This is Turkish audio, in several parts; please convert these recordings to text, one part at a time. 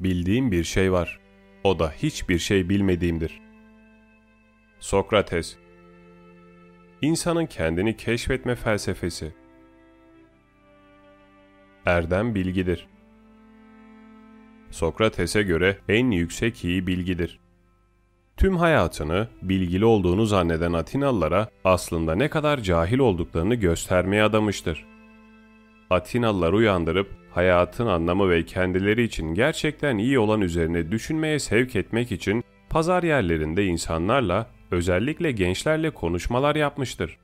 bildiğim bir şey var. O da hiçbir şey bilmediğimdir. Sokrates İnsanın kendini keşfetme felsefesi Erdem bilgidir. Sokrates'e göre en yüksek iyi bilgidir. Tüm hayatını bilgili olduğunu zanneden Atinalılara aslında ne kadar cahil olduklarını göstermeye adamıştır. Atinalılar uyandırıp hayatın anlamı ve kendileri için gerçekten iyi olan üzerine düşünmeye sevk etmek için pazar yerlerinde insanlarla, özellikle gençlerle konuşmalar yapmıştır.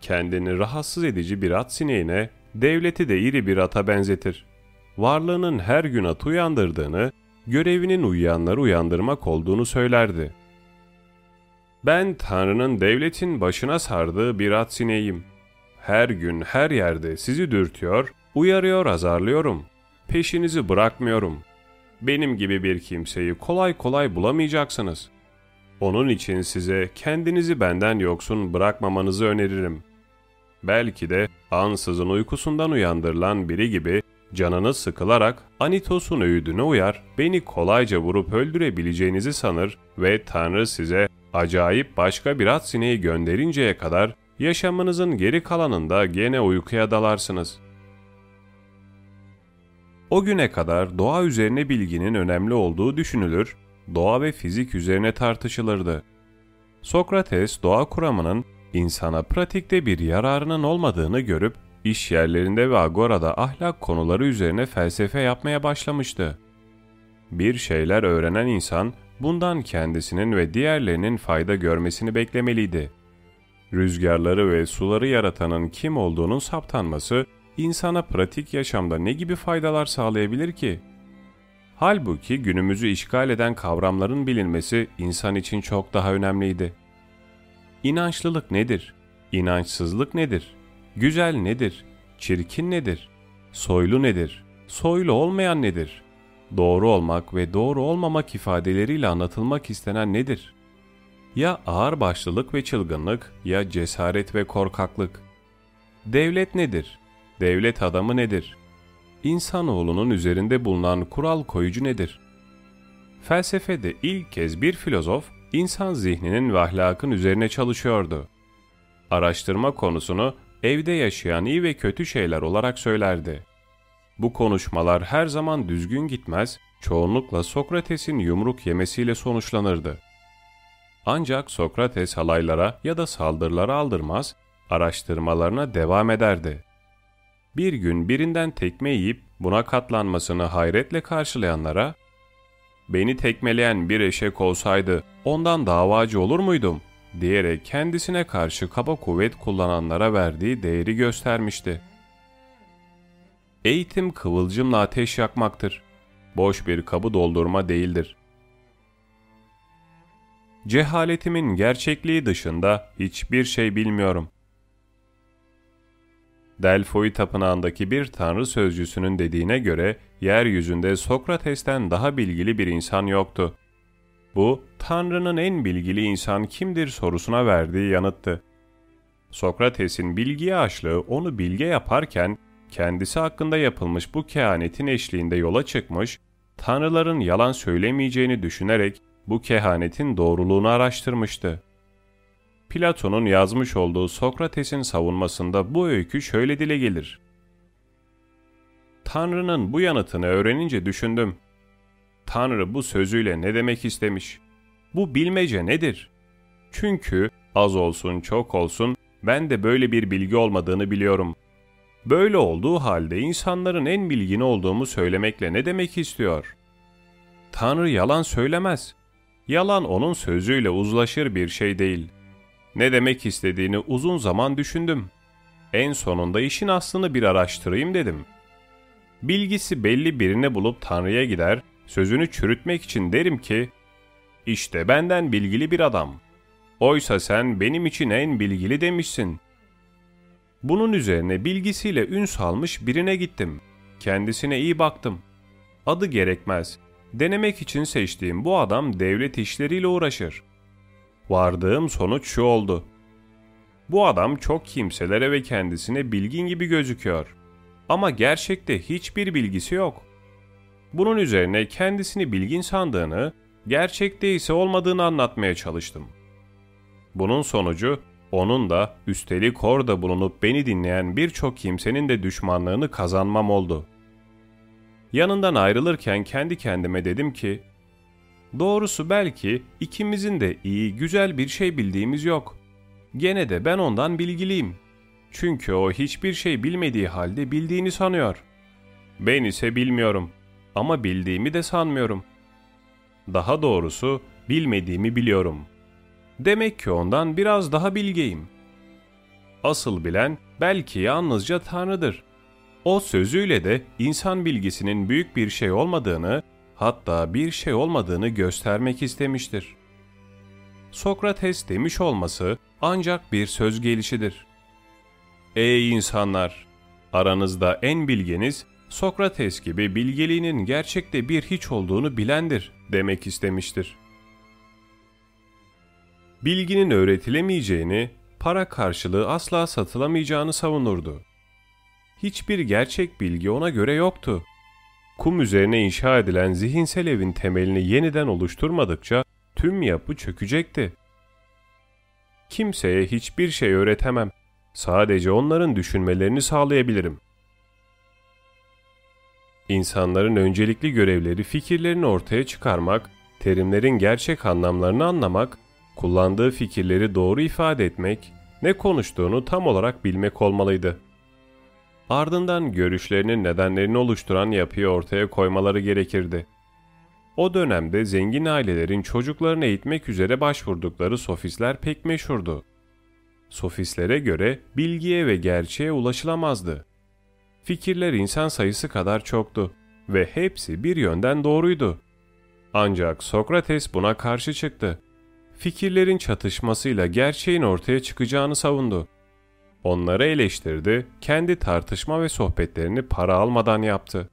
Kendini rahatsız edici bir at sineğine, devleti de iri bir ata benzetir. Varlığının her gün at uyandırdığını, görevinin uyuyanları uyandırmak olduğunu söylerdi. Ben Tanrı'nın devletin başına sardığı bir at sineğim. Her gün her yerde sizi dürtüyor, uyarıyor azarlıyorum. Peşinizi bırakmıyorum. Benim gibi bir kimseyi kolay kolay bulamayacaksınız. Onun için size kendinizi benden yoksun bırakmamanızı öneririm. Belki de ansızın uykusundan uyandırılan biri gibi canınız sıkılarak Anitos'un öğüdüne uyar, beni kolayca vurup öldürebileceğinizi sanır ve Tanrı size acayip başka bir at sineği gönderinceye kadar yaşamınızın geri kalanında gene uykuya dalarsınız. O güne kadar doğa üzerine bilginin önemli olduğu düşünülür, doğa ve fizik üzerine tartışılırdı. Sokrates doğa kuramının insana pratikte bir yararının olmadığını görüp iş yerlerinde ve agorada ahlak konuları üzerine felsefe yapmaya başlamıştı. Bir şeyler öğrenen insan bundan kendisinin ve diğerlerinin fayda görmesini beklemeliydi. Rüzgarları ve suları yaratanın kim olduğunun saptanması insana pratik yaşamda ne gibi faydalar sağlayabilir ki? Halbuki günümüzü işgal eden kavramların bilinmesi insan için çok daha önemliydi. İnançlılık nedir? İnançsızlık nedir? Güzel nedir? Çirkin nedir? Soylu nedir? Soylu olmayan nedir? Doğru olmak ve doğru olmamak ifadeleriyle anlatılmak istenen nedir? Ya ağır başlılık ve çılgınlık ya cesaret ve korkaklık. Devlet nedir? Devlet adamı nedir? İnsanoğlunun üzerinde bulunan kural koyucu nedir? Felsefede ilk kez bir filozof insan zihninin ve ahlakın üzerine çalışıyordu. Araştırma konusunu evde yaşayan iyi ve kötü şeyler olarak söylerdi. Bu konuşmalar her zaman düzgün gitmez, çoğunlukla Sokrates'in yumruk yemesiyle sonuçlanırdı. Ancak Sokrates halaylara ya da saldırılara aldırmaz, araştırmalarına devam ederdi. Bir gün birinden tekme yiyip buna katlanmasını hayretle karşılayanlara, ''Beni tekmeleyen bir eşek olsaydı ondan davacı olur muydum?'' diyerek kendisine karşı kaba kuvvet kullananlara verdiği değeri göstermişti. Eğitim kıvılcımla ateş yakmaktır. Boş bir kabı doldurma değildir. Cehaletimin gerçekliği dışında hiçbir şey bilmiyorum. Delfoi tapınağındaki bir tanrı sözcüsünün dediğine göre yeryüzünde Sokrates'ten daha bilgili bir insan yoktu. Bu, Tanrı'nın en bilgili insan kimdir sorusuna verdiği yanıttı. Sokrates'in bilgiye açlığı onu bilge yaparken, kendisi hakkında yapılmış bu kehanetin eşliğinde yola çıkmış, tanrıların yalan söylemeyeceğini düşünerek bu kehanetin doğruluğunu araştırmıştı. Platon'un yazmış olduğu Sokrates'in savunmasında bu öykü şöyle dile gelir. Tanrı'nın bu yanıtını öğrenince düşündüm. Tanrı bu sözüyle ne demek istemiş? Bu bilmece nedir? Çünkü az olsun çok olsun ben de böyle bir bilgi olmadığını biliyorum. Böyle olduğu halde insanların en bilgin olduğumu söylemekle ne demek istiyor? Tanrı yalan söylemez. Yalan onun sözüyle uzlaşır bir şey değil. Ne demek istediğini uzun zaman düşündüm. En sonunda işin aslını bir araştırayım dedim. Bilgisi belli birine bulup Tanrı'ya gider, sözünü çürütmek için derim ki, işte benden bilgili bir adam. Oysa sen benim için en bilgili demişsin. Bunun üzerine bilgisiyle ün salmış birine gittim. Kendisine iyi baktım. Adı gerekmez. Denemek için seçtiğim bu adam devlet işleriyle uğraşır. Vardığım sonuç şu oldu. Bu adam çok kimselere ve kendisine bilgin gibi gözüküyor. Ama gerçekte hiçbir bilgisi yok. Bunun üzerine kendisini bilgin sandığını, gerçekte ise olmadığını anlatmaya çalıştım. Bunun sonucu onun da üstelik orada bulunup beni dinleyen birçok kimsenin de düşmanlığını kazanmam oldu. Yanından ayrılırken kendi kendime dedim ki, Doğrusu belki ikimizin de iyi, güzel bir şey bildiğimiz yok. Gene de ben ondan bilgiliyim. Çünkü o hiçbir şey bilmediği halde bildiğini sanıyor. Ben ise bilmiyorum ama bildiğimi de sanmıyorum. Daha doğrusu bilmediğimi biliyorum. Demek ki ondan biraz daha bilgeyim. Asıl bilen belki yalnızca Tanrı'dır. O sözüyle de insan bilgisinin büyük bir şey olmadığını, hatta bir şey olmadığını göstermek istemiştir. Sokrates demiş olması ancak bir söz gelişidir. Ey insanlar! Aranızda en bilgeniz Sokrates gibi bilgeliğinin gerçekte bir hiç olduğunu bilendir demek istemiştir. Bilginin öğretilemeyeceğini, para karşılığı asla satılamayacağını savunurdu. Hiçbir gerçek bilgi ona göre yoktu. Kum üzerine inşa edilen zihinsel evin temelini yeniden oluşturmadıkça tüm yapı çökecekti. Kimseye hiçbir şey öğretemem. Sadece onların düşünmelerini sağlayabilirim. İnsanların öncelikli görevleri fikirlerini ortaya çıkarmak, terimlerin gerçek anlamlarını anlamak, kullandığı fikirleri doğru ifade etmek, ne konuştuğunu tam olarak bilmek olmalıydı. Ardından görüşlerinin nedenlerini oluşturan yapıyı ortaya koymaları gerekirdi. O dönemde zengin ailelerin çocuklarını eğitmek üzere başvurdukları sofistler pek meşhurdu. Sofistlere göre bilgiye ve gerçeğe ulaşılamazdı. Fikirler insan sayısı kadar çoktu ve hepsi bir yönden doğruydu. Ancak Sokrates buna karşı çıktı. Fikirlerin çatışmasıyla gerçeğin ortaya çıkacağını savundu. Onları eleştirdi, kendi tartışma ve sohbetlerini para almadan yaptı.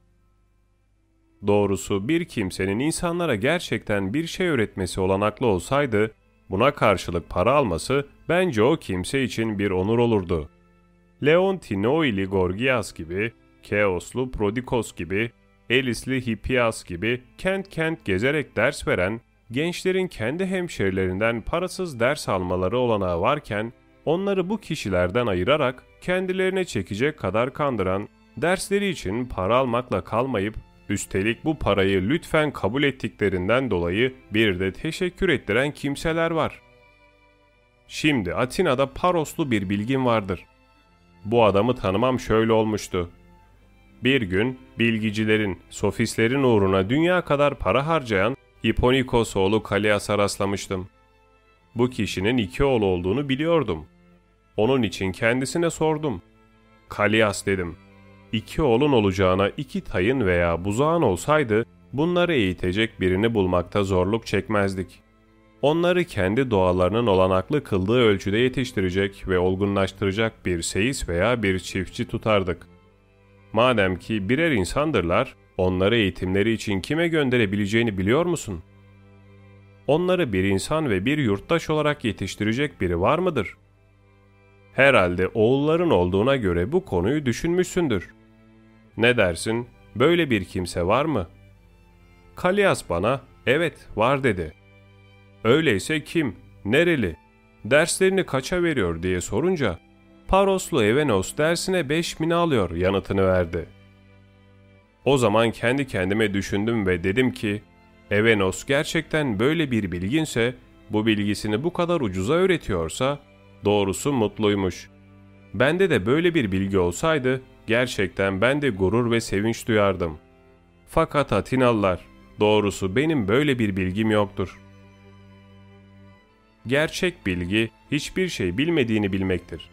Doğrusu bir kimsenin insanlara gerçekten bir şey öğretmesi olanaklı olsaydı, buna karşılık para alması bence o kimse için bir onur olurdu. Leontinoili Gorgias gibi, Keoslu Prodikos gibi, Elisli Hippias gibi kent kent gezerek ders veren, gençlerin kendi hemşerilerinden parasız ders almaları olanağı varken, onları bu kişilerden ayırarak kendilerine çekecek kadar kandıran, dersleri için para almakla kalmayıp Üstelik bu parayı lütfen kabul ettiklerinden dolayı bir de teşekkür ettiren kimseler var. Şimdi Atina'da Paroslu bir bilgin vardır. Bu adamı tanımam şöyle olmuştu. Bir gün bilgicilerin, sofistlerin uğruna dünya kadar para harcayan Hiponikos oğlu Kalias'a rastlamıştım. Bu kişinin iki oğlu olduğunu biliyordum. Onun için kendisine sordum. Kalias dedim.'' iki oğlun olacağına iki tayın veya buzağın olsaydı bunları eğitecek birini bulmakta zorluk çekmezdik. Onları kendi doğalarının olanaklı kıldığı ölçüde yetiştirecek ve olgunlaştıracak bir seyis veya bir çiftçi tutardık. Madem ki birer insandırlar, onları eğitimleri için kime gönderebileceğini biliyor musun? Onları bir insan ve bir yurttaş olarak yetiştirecek biri var mıdır? Herhalde oğulların olduğuna göre bu konuyu düşünmüşsündür. Ne dersin? Böyle bir kimse var mı? Kalias bana, evet var dedi. Öyleyse kim, nereli, derslerini kaça veriyor diye sorunca, Paroslu Evenos dersine beş min alıyor yanıtını verdi. O zaman kendi kendime düşündüm ve dedim ki, Evenos gerçekten böyle bir bilginse, bu bilgisini bu kadar ucuza öğretiyorsa, doğrusu mutluymuş. Bende de böyle bir bilgi olsaydı, Gerçekten ben de gurur ve sevinç duyardım. Fakat Atinalılar, doğrusu benim böyle bir bilgim yoktur. Gerçek bilgi hiçbir şey bilmediğini bilmektir.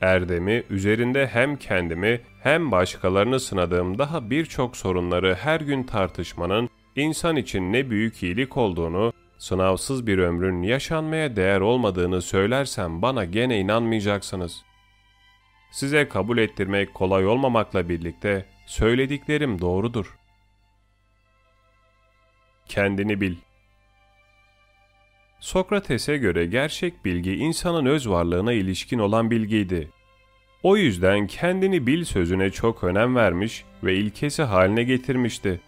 Erdemi üzerinde hem kendimi hem başkalarını sınadığım daha birçok sorunları her gün tartışmanın insan için ne büyük iyilik olduğunu, sınavsız bir ömrün yaşanmaya değer olmadığını söylersem bana gene inanmayacaksınız. Size kabul ettirmek kolay olmamakla birlikte söylediklerim doğrudur. Kendini bil. Sokrates'e göre gerçek bilgi insanın öz varlığına ilişkin olan bilgiydi. O yüzden kendini bil sözüne çok önem vermiş ve ilkesi haline getirmişti.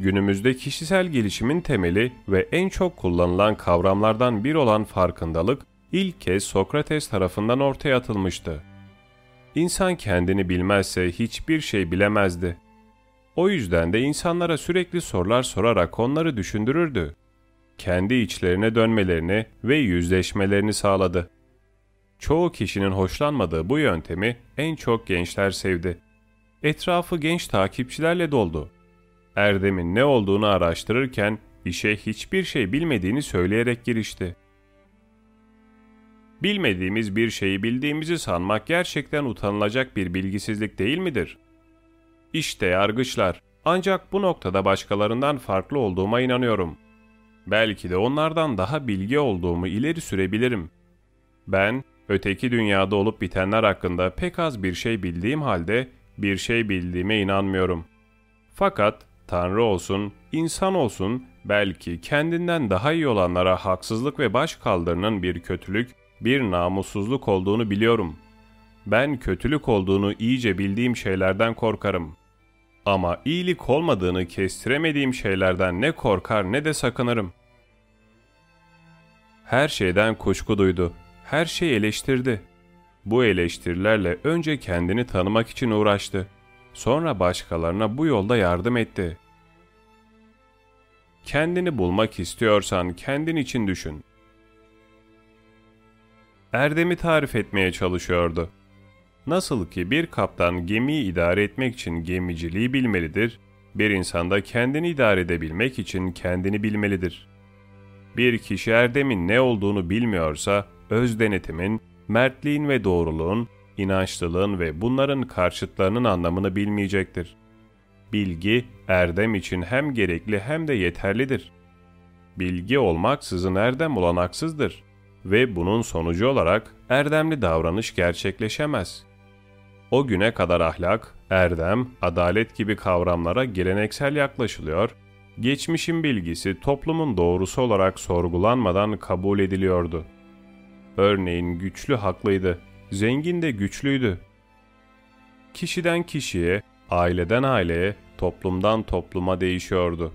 Günümüzde kişisel gelişimin temeli ve en çok kullanılan kavramlardan bir olan farkındalık ilk kez Sokrates tarafından ortaya atılmıştı. İnsan kendini bilmezse hiçbir şey bilemezdi. O yüzden de insanlara sürekli sorular sorarak onları düşündürürdü. Kendi içlerine dönmelerini ve yüzleşmelerini sağladı. Çoğu kişinin hoşlanmadığı bu yöntemi en çok gençler sevdi. Etrafı genç takipçilerle doldu. Erdem'in ne olduğunu araştırırken işe hiçbir şey bilmediğini söyleyerek girişti. Bilmediğimiz bir şeyi bildiğimizi sanmak gerçekten utanılacak bir bilgisizlik değil midir? İşte yargıçlar, ancak bu noktada başkalarından farklı olduğuma inanıyorum. Belki de onlardan daha bilgi olduğumu ileri sürebilirim. Ben, öteki dünyada olup bitenler hakkında pek az bir şey bildiğim halde bir şey bildiğime inanmıyorum. Fakat Tanrı olsun, insan olsun, belki kendinden daha iyi olanlara haksızlık ve baş kaldırının bir kötülük, bir namussuzluk olduğunu biliyorum. Ben kötülük olduğunu iyice bildiğim şeylerden korkarım. Ama iyilik olmadığını kestiremediğim şeylerden ne korkar ne de sakınırım. Her şeyden kuşku duydu. Her şeyi eleştirdi. Bu eleştirilerle önce kendini tanımak için uğraştı. Sonra başkalarına bu yolda yardım etti. Kendini bulmak istiyorsan kendin için düşün. Erdem'i tarif etmeye çalışıyordu. Nasıl ki bir kaptan gemiyi idare etmek için gemiciliği bilmelidir, bir insan da kendini idare edebilmek için kendini bilmelidir. Bir kişi erdemin ne olduğunu bilmiyorsa, öz denetimin, mertliğin ve doğruluğun, inançlılığın ve bunların karşıtlarının anlamını bilmeyecektir. Bilgi, erdem için hem gerekli hem de yeterlidir. Bilgi olmaksızın erdem olanaksızdır ve bunun sonucu olarak erdemli davranış gerçekleşemez. O güne kadar ahlak, erdem, adalet gibi kavramlara geleneksel yaklaşılıyor, geçmişin bilgisi toplumun doğrusu olarak sorgulanmadan kabul ediliyordu. Örneğin güçlü haklıydı, zengin de güçlüydü. Kişiden kişiye, aileden aileye, toplumdan topluma değişiyordu.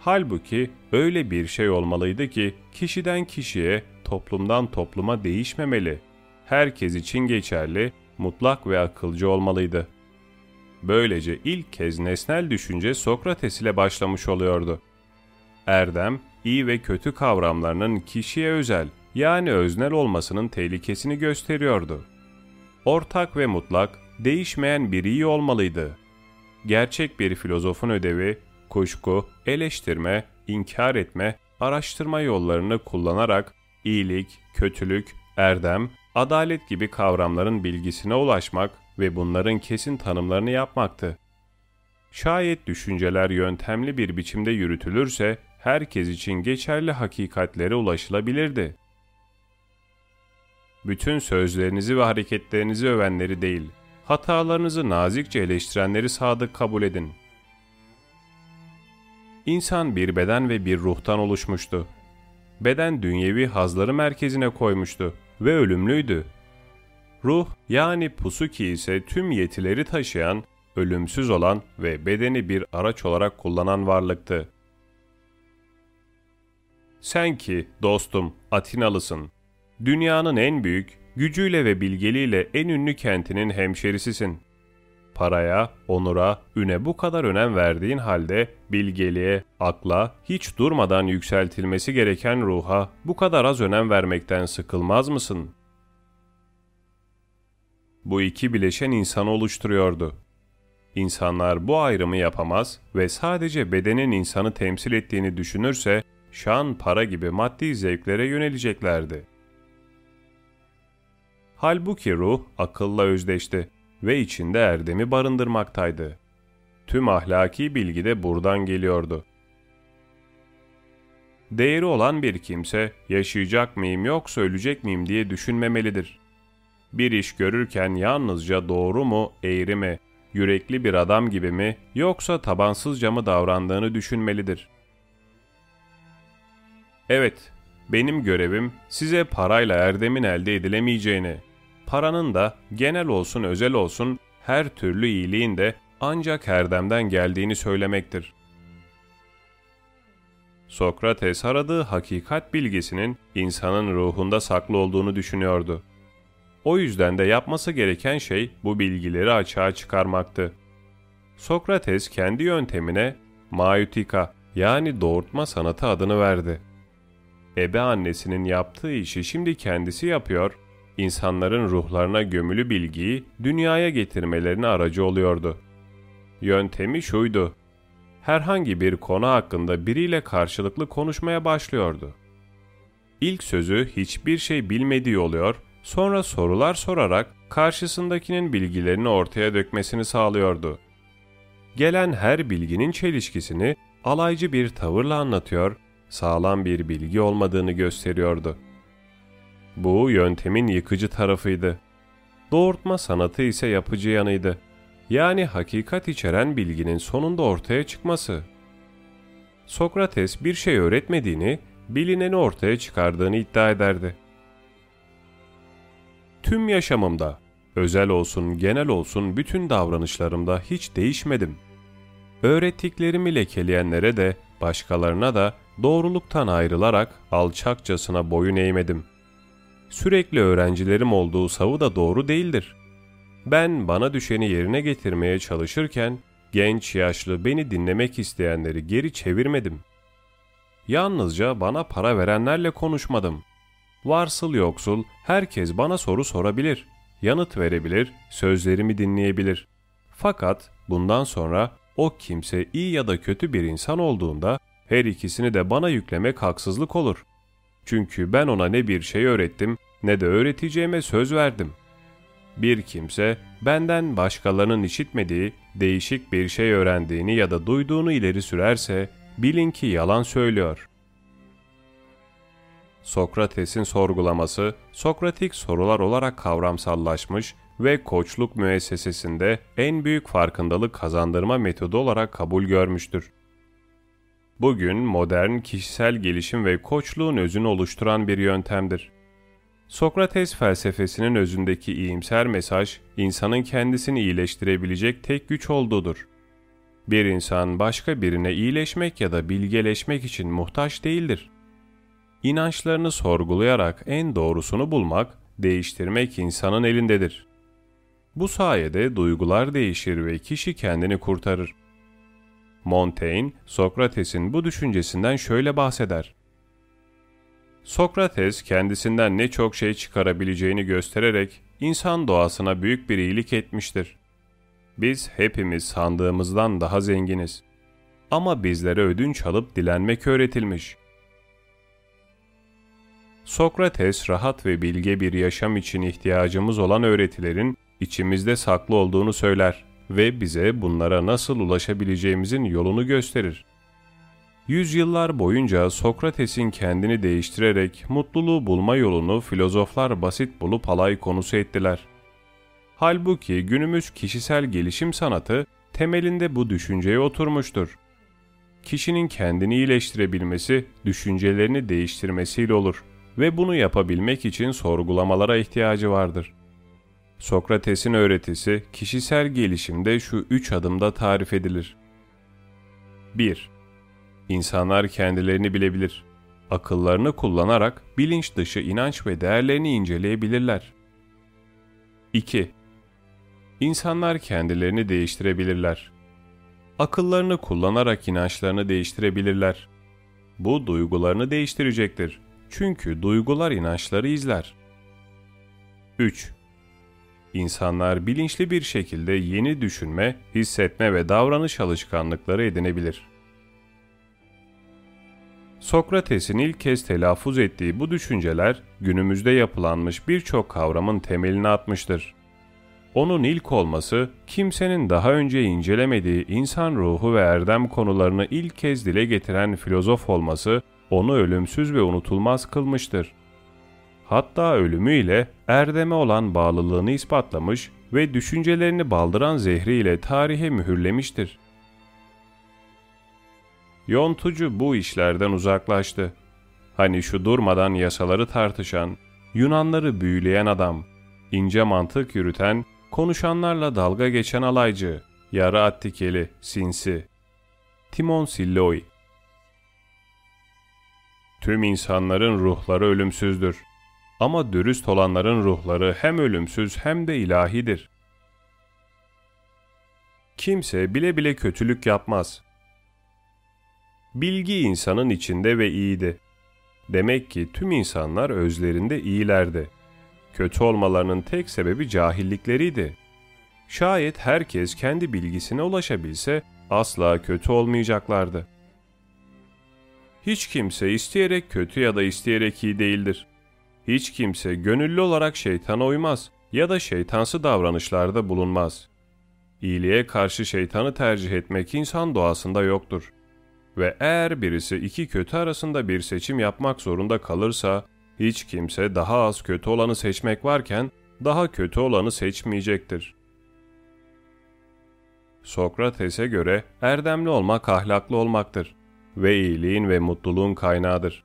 Halbuki öyle bir şey olmalıydı ki kişiden kişiye, toplumdan topluma değişmemeli. Herkes için geçerli, mutlak ve akılcı olmalıydı. Böylece ilk kez nesnel düşünce Sokrates ile başlamış oluyordu. Erdem, iyi ve kötü kavramlarının kişiye özel yani öznel olmasının tehlikesini gösteriyordu. Ortak ve mutlak, değişmeyen bir iyi olmalıydı. Gerçek bir filozofun ödevi, kuşku, eleştirme, inkar etme, araştırma yollarını kullanarak iyilik, kötülük, erdem, adalet gibi kavramların bilgisine ulaşmak ve bunların kesin tanımlarını yapmaktı. Şayet düşünceler yöntemli bir biçimde yürütülürse herkes için geçerli hakikatlere ulaşılabilirdi. Bütün sözlerinizi ve hareketlerinizi övenleri değil, hatalarınızı nazikçe eleştirenleri sadık kabul edin. İnsan bir beden ve bir ruhtan oluşmuştu. Beden dünyevi hazları merkezine koymuştu ve ölümlüydü. Ruh yani pusuki ise tüm yetileri taşıyan, ölümsüz olan ve bedeni bir araç olarak kullanan varlıktı. Sen ki dostum Atinalısın. Dünyanın en büyük, gücüyle ve bilgeliğiyle en ünlü kentinin hemşerisisin. Paraya, onura, üne bu kadar önem verdiğin halde bilgeliğe, akla, hiç durmadan yükseltilmesi gereken ruha bu kadar az önem vermekten sıkılmaz mısın? Bu iki bileşen insanı oluşturuyordu. İnsanlar bu ayrımı yapamaz ve sadece bedenin insanı temsil ettiğini düşünürse şan, para gibi maddi zevklere yöneleceklerdi. Halbuki ruh akılla özdeşti ve içinde erdemi barındırmaktaydı. Tüm ahlaki bilgi de buradan geliyordu. Değeri olan bir kimse yaşayacak mıyım yoksa ölecek miyim diye düşünmemelidir. Bir iş görürken yalnızca doğru mu, eğri mi, yürekli bir adam gibi mi yoksa tabansızca mı davrandığını düşünmelidir. Evet, benim görevim size parayla erdemin elde edilemeyeceğini, paranın da genel olsun özel olsun her türlü iyiliğin de ancak Erdem'den geldiğini söylemektir. Sokrates aradığı hakikat bilgisinin insanın ruhunda saklı olduğunu düşünüyordu. O yüzden de yapması gereken şey bu bilgileri açığa çıkarmaktı. Sokrates kendi yöntemine Maiutika yani doğurtma sanatı adını verdi. Ebe annesinin yaptığı işi şimdi kendisi yapıyor, insanların ruhlarına gömülü bilgiyi dünyaya getirmelerine aracı oluyordu. Yöntemi şuydu. Herhangi bir konu hakkında biriyle karşılıklı konuşmaya başlıyordu. İlk sözü hiçbir şey bilmediği oluyor, sonra sorular sorarak karşısındakinin bilgilerini ortaya dökmesini sağlıyordu. Gelen her bilginin çelişkisini alaycı bir tavırla anlatıyor, sağlam bir bilgi olmadığını gösteriyordu. Bu yöntemin yıkıcı tarafıydı. Doğurtma sanatı ise yapıcı yanıydı. Yani hakikat içeren bilginin sonunda ortaya çıkması. Sokrates bir şey öğretmediğini, bilineni ortaya çıkardığını iddia ederdi. Tüm yaşamımda, özel olsun genel olsun bütün davranışlarımda hiç değişmedim. Öğrettiklerimi lekeleyenlere de, başkalarına da doğruluktan ayrılarak alçakçasına boyun eğmedim. Sürekli öğrencilerim olduğu savı da doğru değildir. Ben bana düşeni yerine getirmeye çalışırken, genç yaşlı beni dinlemek isteyenleri geri çevirmedim. Yalnızca bana para verenlerle konuşmadım. Varsıl yoksul herkes bana soru sorabilir, yanıt verebilir, sözlerimi dinleyebilir. Fakat bundan sonra o kimse iyi ya da kötü bir insan olduğunda her ikisini de bana yüklemek haksızlık olur. Çünkü ben ona ne bir şey öğrettim ne de öğreteceğime söz verdim. Bir kimse benden başkalarının işitmediği değişik bir şey öğrendiğini ya da duyduğunu ileri sürerse bilin ki yalan söylüyor. Sokrates'in sorgulaması Sokratik sorular olarak kavramsallaşmış ve koçluk müessesesinde en büyük farkındalık kazandırma metodu olarak kabul görmüştür. Bugün modern kişisel gelişim ve koçluğun özünü oluşturan bir yöntemdir. Sokrates felsefesinin özündeki iyimser mesaj, insanın kendisini iyileştirebilecek tek güç olduğudur. Bir insan başka birine iyileşmek ya da bilgeleşmek için muhtaç değildir. İnançlarını sorgulayarak en doğrusunu bulmak, değiştirmek insanın elindedir. Bu sayede duygular değişir ve kişi kendini kurtarır. Montaigne, Sokrates'in bu düşüncesinden şöyle bahseder. Sokrates kendisinden ne çok şey çıkarabileceğini göstererek insan doğasına büyük bir iyilik etmiştir. Biz hepimiz sandığımızdan daha zenginiz. Ama bizlere ödünç alıp dilenmek öğretilmiş. Sokrates rahat ve bilge bir yaşam için ihtiyacımız olan öğretilerin içimizde saklı olduğunu söyler ve bize bunlara nasıl ulaşabileceğimizin yolunu gösterir. Yüzyıllar boyunca Sokrates'in kendini değiştirerek mutluluğu bulma yolunu filozoflar basit bulup alay konusu ettiler. Halbuki günümüz kişisel gelişim sanatı temelinde bu düşünceye oturmuştur. Kişinin kendini iyileştirebilmesi, düşüncelerini değiştirmesiyle olur ve bunu yapabilmek için sorgulamalara ihtiyacı vardır. Sokrates'in öğretisi kişisel gelişimde şu üç adımda tarif edilir. 1. İnsanlar kendilerini bilebilir. Akıllarını kullanarak bilinç dışı inanç ve değerlerini inceleyebilirler. 2. İnsanlar kendilerini değiştirebilirler. Akıllarını kullanarak inançlarını değiştirebilirler. Bu duygularını değiştirecektir. Çünkü duygular inançları izler. 3. İnsanlar bilinçli bir şekilde yeni düşünme, hissetme ve davranış alışkanlıkları edinebilir. Sokrates'in ilk kez telaffuz ettiği bu düşünceler günümüzde yapılanmış birçok kavramın temelini atmıştır. Onun ilk olması, kimsenin daha önce incelemediği insan ruhu ve erdem konularını ilk kez dile getiren filozof olması, onu ölümsüz ve unutulmaz kılmıştır hatta ölümüyle erdeme olan bağlılığını ispatlamış ve düşüncelerini baldıran zehriyle tarihe mühürlemiştir. Yontucu bu işlerden uzaklaştı. Hani şu durmadan yasaları tartışan, Yunanları büyüleyen adam, ince mantık yürüten, konuşanlarla dalga geçen alaycı, yarı attikeli, sinsi. Timon Silloi Tüm insanların ruhları ölümsüzdür. Ama dürüst olanların ruhları hem ölümsüz hem de ilahidir. Kimse bile bile kötülük yapmaz. Bilgi insanın içinde ve iyiydi. Demek ki tüm insanlar özlerinde iyilerdi. Kötü olmalarının tek sebebi cahillikleriydi. Şayet herkes kendi bilgisine ulaşabilse asla kötü olmayacaklardı. Hiç kimse isteyerek kötü ya da isteyerek iyi değildir. Hiç kimse gönüllü olarak şeytana uymaz ya da şeytansı davranışlarda bulunmaz. İyiliğe karşı şeytanı tercih etmek insan doğasında yoktur. Ve eğer birisi iki kötü arasında bir seçim yapmak zorunda kalırsa, hiç kimse daha az kötü olanı seçmek varken daha kötü olanı seçmeyecektir. Sokrates'e göre erdemli olmak ahlaklı olmaktır ve iyiliğin ve mutluluğun kaynağıdır.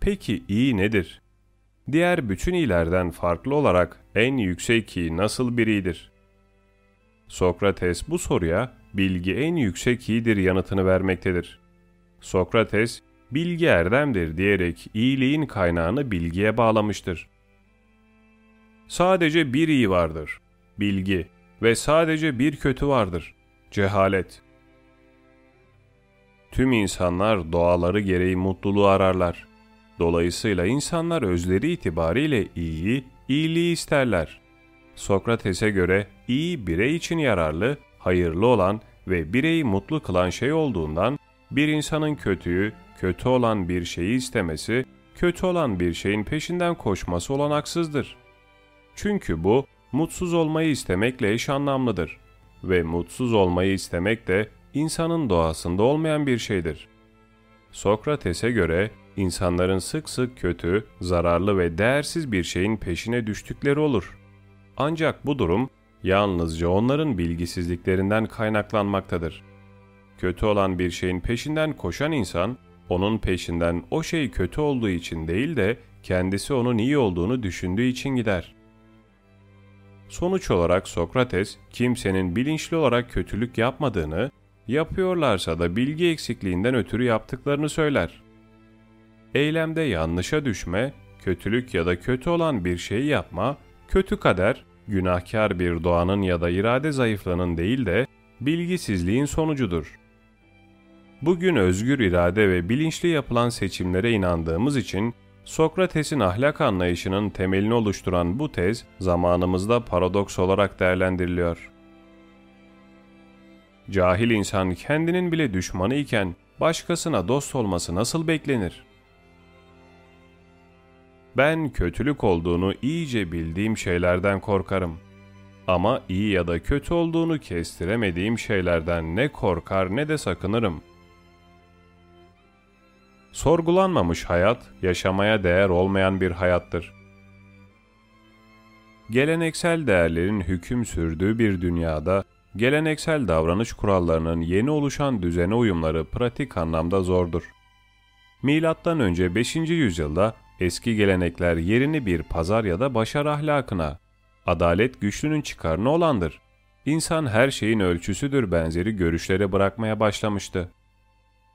Peki iyi nedir? Diğer bütün iyilerden farklı olarak en yüksek iyi nasıl biridir? Sokrates bu soruya bilgi en yüksek iyidir yanıtını vermektedir. Sokrates, bilgi erdemdir diyerek iyiliğin kaynağını bilgiye bağlamıştır. Sadece bir iyi vardır, bilgi ve sadece bir kötü vardır, cehalet. Tüm insanlar doğaları gereği mutluluğu ararlar. Dolayısıyla insanlar özleri itibariyle iyiyi, iyiliği isterler. Sokrates'e göre iyi birey için yararlı, hayırlı olan ve bireyi mutlu kılan şey olduğundan bir insanın kötüyü, kötü olan bir şeyi istemesi, kötü olan bir şeyin peşinden koşması olanaksızdır. Çünkü bu mutsuz olmayı istemekle eş anlamlıdır ve mutsuz olmayı istemek de insanın doğasında olmayan bir şeydir. Sokrates'e göre insanların sık sık kötü, zararlı ve değersiz bir şeyin peşine düştükleri olur. Ancak bu durum yalnızca onların bilgisizliklerinden kaynaklanmaktadır. Kötü olan bir şeyin peşinden koşan insan, onun peşinden o şey kötü olduğu için değil de kendisi onun iyi olduğunu düşündüğü için gider. Sonuç olarak Sokrates, kimsenin bilinçli olarak kötülük yapmadığını, yapıyorlarsa da bilgi eksikliğinden ötürü yaptıklarını söyler. Eylemde yanlışa düşme, kötülük ya da kötü olan bir şeyi yapma, kötü kader, günahkar bir doğanın ya da irade zayıflığının değil de bilgisizliğin sonucudur. Bugün özgür irade ve bilinçli yapılan seçimlere inandığımız için Sokrates'in ahlak anlayışının temelini oluşturan bu tez zamanımızda paradoks olarak değerlendiriliyor. Cahil insan kendinin bile düşmanı iken başkasına dost olması nasıl beklenir? Ben kötülük olduğunu iyice bildiğim şeylerden korkarım. Ama iyi ya da kötü olduğunu kestiremediğim şeylerden ne korkar ne de sakınırım. Sorgulanmamış hayat, yaşamaya değer olmayan bir hayattır. Geleneksel değerlerin hüküm sürdüğü bir dünyada, geleneksel davranış kurallarının yeni oluşan düzene uyumları pratik anlamda zordur. Milattan önce 5. yüzyılda Eski gelenekler yerini bir pazar ya da başarı ahlakına, adalet güçlünün çıkarını olandır. İnsan her şeyin ölçüsüdür benzeri görüşlere bırakmaya başlamıştı.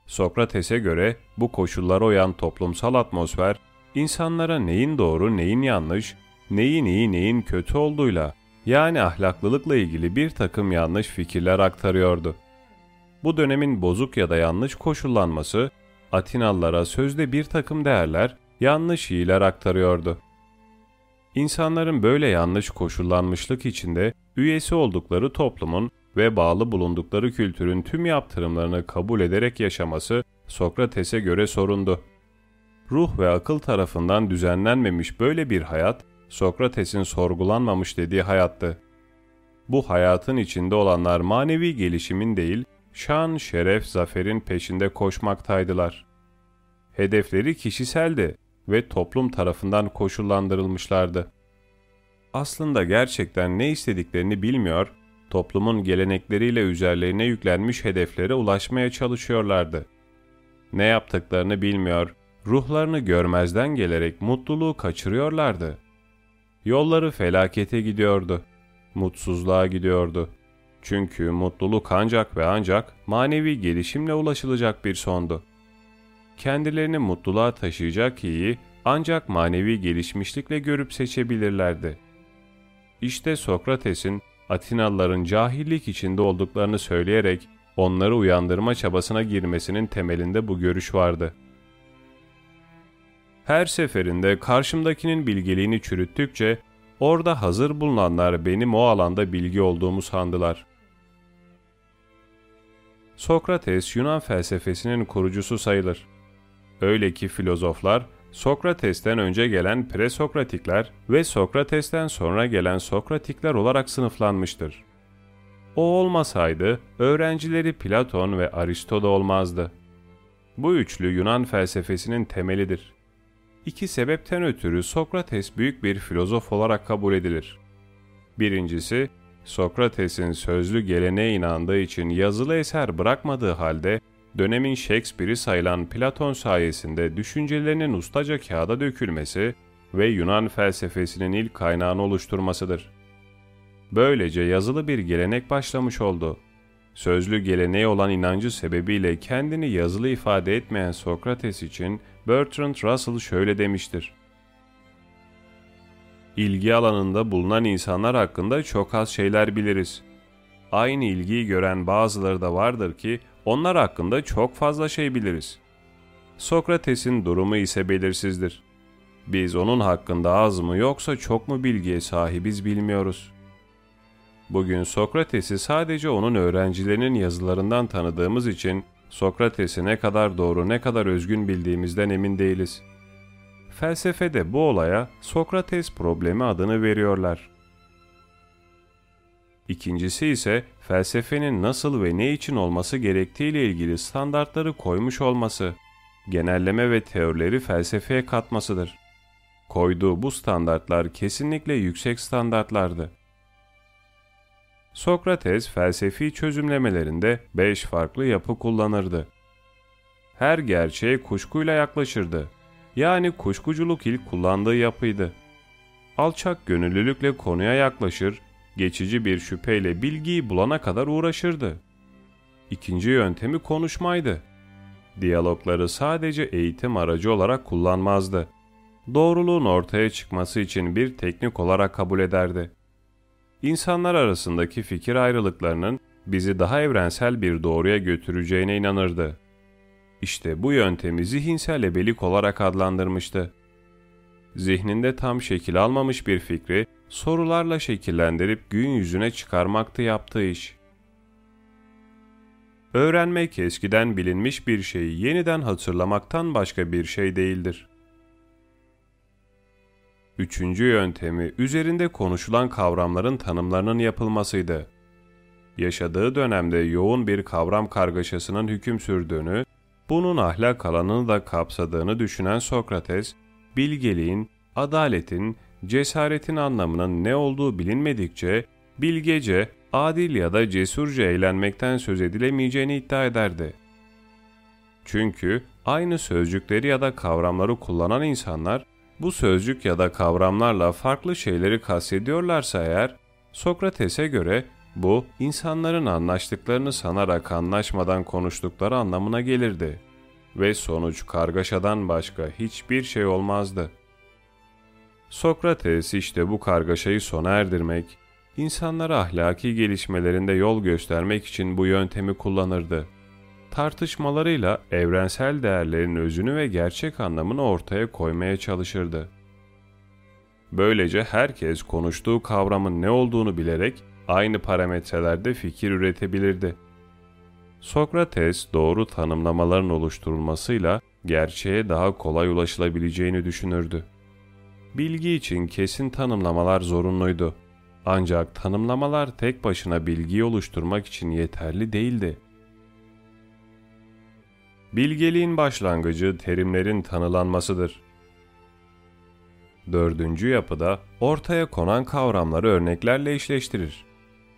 Sokrates'e göre bu koşullara uyan toplumsal atmosfer, insanlara neyin doğru neyin yanlış, neyin iyi neyin kötü olduğuyla, yani ahlaklılıkla ilgili bir takım yanlış fikirler aktarıyordu. Bu dönemin bozuk ya da yanlış koşullanması, Atinalılara sözde bir takım değerler, yanlış iyiler aktarıyordu. İnsanların böyle yanlış koşullanmışlık içinde üyesi oldukları toplumun ve bağlı bulundukları kültürün tüm yaptırımlarını kabul ederek yaşaması Sokrates'e göre sorundu. Ruh ve akıl tarafından düzenlenmemiş böyle bir hayat, Sokrates'in sorgulanmamış dediği hayattı. Bu hayatın içinde olanlar manevi gelişimin değil, şan, şeref, zaferin peşinde koşmaktaydılar. Hedefleri kişiseldi ve toplum tarafından koşullandırılmışlardı. Aslında gerçekten ne istediklerini bilmiyor, toplumun gelenekleriyle üzerlerine yüklenmiş hedeflere ulaşmaya çalışıyorlardı. Ne yaptıklarını bilmiyor, ruhlarını görmezden gelerek mutluluğu kaçırıyorlardı. Yolları felakete gidiyordu. Mutsuzluğa gidiyordu. Çünkü mutluluk ancak ve ancak manevi gelişimle ulaşılacak bir sondu. Kendilerini mutluluğa taşıyacak iyi ancak manevi gelişmişlikle görüp seçebilirlerdi. İşte Sokrates'in Atinalıların cahillik içinde olduklarını söyleyerek onları uyandırma çabasına girmesinin temelinde bu görüş vardı. Her seferinde karşımdakinin bilgeliğini çürüttükçe orada hazır bulunanlar benim o alanda bilgi olduğumu sandılar. Sokrates Yunan felsefesinin kurucusu sayılır. Öyle ki filozoflar Sokrates'ten önce gelen presokratikler ve Sokrates'ten sonra gelen Sokratikler olarak sınıflanmıştır. O olmasaydı öğrencileri Platon ve Aristo olmazdı. Bu üçlü Yunan felsefesinin temelidir. İki sebepten ötürü Sokrates büyük bir filozof olarak kabul edilir. Birincisi, Sokrates'in sözlü geleneğe inandığı için yazılı eser bırakmadığı halde dönemin Shakespeare'i sayılan Platon sayesinde düşüncelerinin ustaca kağıda dökülmesi ve Yunan felsefesinin ilk kaynağını oluşturmasıdır. Böylece yazılı bir gelenek başlamış oldu. Sözlü geleneğe olan inancı sebebiyle kendini yazılı ifade etmeyen Sokrates için Bertrand Russell şöyle demiştir. İlgi alanında bulunan insanlar hakkında çok az şeyler biliriz. Aynı ilgiyi gören bazıları da vardır ki onlar hakkında çok fazla şey biliriz. Sokrates'in durumu ise belirsizdir. Biz onun hakkında az mı yoksa çok mu bilgiye sahibiz bilmiyoruz. Bugün Sokrates'i sadece onun öğrencilerinin yazılarından tanıdığımız için Sokrates'i ne kadar doğru ne kadar özgün bildiğimizden emin değiliz. Felsefede bu olaya Sokrates problemi adını veriyorlar. İkincisi ise felsefenin nasıl ve ne için olması gerektiğiyle ilgili standartları koymuş olması, genelleme ve teorileri felsefeye katmasıdır. Koyduğu bu standartlar kesinlikle yüksek standartlardı. Sokrates felsefi çözümlemelerinde beş farklı yapı kullanırdı. Her gerçeğe kuşkuyla yaklaşırdı. Yani kuşkuculuk ilk kullandığı yapıydı. Alçak gönüllülükle konuya yaklaşır, geçici bir şüpheyle bilgiyi bulana kadar uğraşırdı. İkinci yöntemi konuşmaydı. Diyalogları sadece eğitim aracı olarak kullanmazdı. Doğruluğun ortaya çıkması için bir teknik olarak kabul ederdi. İnsanlar arasındaki fikir ayrılıklarının bizi daha evrensel bir doğruya götüreceğine inanırdı. İşte bu yöntemi zihinsel ebelik olarak adlandırmıştı. Zihninde tam şekil almamış bir fikri sorularla şekillendirip gün yüzüne çıkarmaktı yaptığı iş. Öğrenmek eskiden bilinmiş bir şeyi yeniden hatırlamaktan başka bir şey değildir. Üçüncü yöntemi üzerinde konuşulan kavramların tanımlarının yapılmasıydı. Yaşadığı dönemde yoğun bir kavram kargaşasının hüküm sürdüğünü, bunun ahlak alanını da kapsadığını düşünen Sokrates, bilgeliğin, adaletin, cesaretin anlamının ne olduğu bilinmedikçe bilgece, adil ya da cesurca eğlenmekten söz edilemeyeceğini iddia ederdi. Çünkü aynı sözcükleri ya da kavramları kullanan insanlar bu sözcük ya da kavramlarla farklı şeyleri kastediyorlarsa eğer, Sokrates'e göre bu insanların anlaştıklarını sanarak anlaşmadan konuştukları anlamına gelirdi ve sonuç kargaşadan başka hiçbir şey olmazdı. Sokrates işte bu kargaşayı sona erdirmek, insanlara ahlaki gelişmelerinde yol göstermek için bu yöntemi kullanırdı. Tartışmalarıyla evrensel değerlerin özünü ve gerçek anlamını ortaya koymaya çalışırdı. Böylece herkes konuştuğu kavramın ne olduğunu bilerek aynı parametrelerde fikir üretebilirdi. Sokrates doğru tanımlamaların oluşturulmasıyla gerçeğe daha kolay ulaşılabileceğini düşünürdü. Bilgi için kesin tanımlamalar zorunluydu. Ancak tanımlamalar tek başına bilgiyi oluşturmak için yeterli değildi. Bilgeliğin başlangıcı terimlerin tanılanmasıdır. Dördüncü yapıda ortaya konan kavramları örneklerle eşleştirir.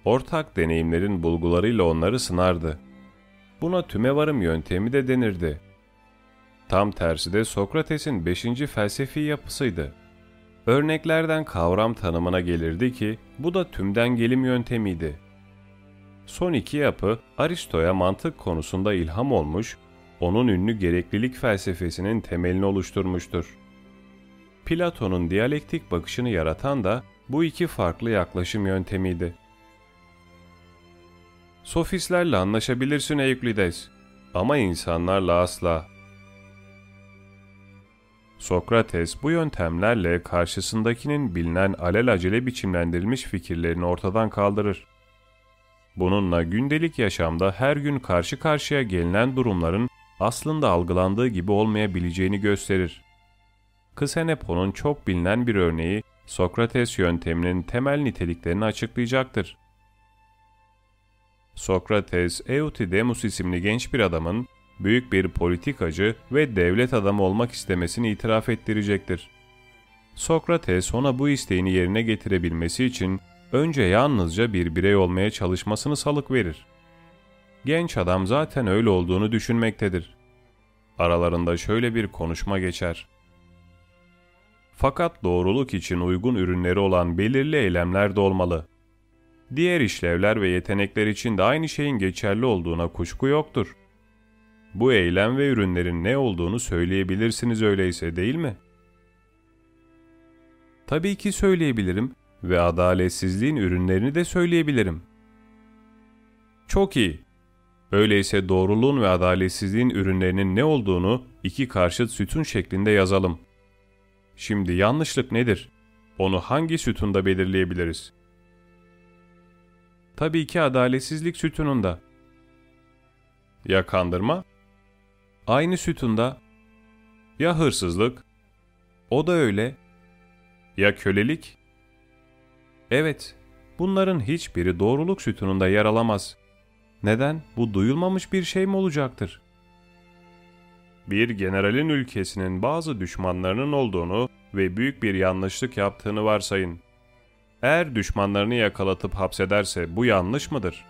Ortak deneyimlerin bulgularıyla onları sınardı. Buna tümevarım yöntemi de denirdi. Tam tersi de Sokrates'in beşinci felsefi yapısıydı. Örneklerden kavram tanımına gelirdi ki bu da tümden gelim yöntemiydi. Son iki yapı Aristo'ya mantık konusunda ilham olmuş, onun ünlü gereklilik felsefesinin temelini oluşturmuştur. Platon'un diyalektik bakışını yaratan da bu iki farklı yaklaşım yöntemiydi. Sofistlerle anlaşabilirsin Euklides ama insanlarla asla. Sokrates bu yöntemlerle karşısındakinin bilinen alelacele biçimlendirilmiş fikirlerini ortadan kaldırır. Bununla gündelik yaşamda her gün karşı karşıya gelinen durumların aslında algılandığı gibi olmayabileceğini gösterir. Ksenepo'nun çok bilinen bir örneği Sokrates yönteminin temel niteliklerini açıklayacaktır. Sokrates, Euthydemus isimli genç bir adamın büyük bir politikacı ve devlet adamı olmak istemesini itiraf ettirecektir. Sokrates ona bu isteğini yerine getirebilmesi için önce yalnızca bir birey olmaya çalışmasını salık verir. Genç adam zaten öyle olduğunu düşünmektedir. Aralarında şöyle bir konuşma geçer. Fakat doğruluk için uygun ürünleri olan belirli eylemler de olmalı. Diğer işlevler ve yetenekler için de aynı şeyin geçerli olduğuna kuşku yoktur. Bu eylem ve ürünlerin ne olduğunu söyleyebilirsiniz öyleyse değil mi? Tabii ki söyleyebilirim ve adaletsizliğin ürünlerini de söyleyebilirim. Çok iyi. Öyleyse doğruluğun ve adaletsizliğin ürünlerinin ne olduğunu iki karşıt sütun şeklinde yazalım. Şimdi yanlışlık nedir? Onu hangi sütunda belirleyebiliriz? Tabii ki adaletsizlik sütununda. Ya kandırma? Aynı sütunda. Ya hırsızlık? O da öyle. Ya kölelik? Evet, bunların hiçbiri doğruluk sütununda yer alamaz. Neden? Bu duyulmamış bir şey mi olacaktır? Bir generalin ülkesinin bazı düşmanlarının olduğunu ve büyük bir yanlışlık yaptığını varsayın. Eğer düşmanlarını yakalatıp hapsederse bu yanlış mıdır?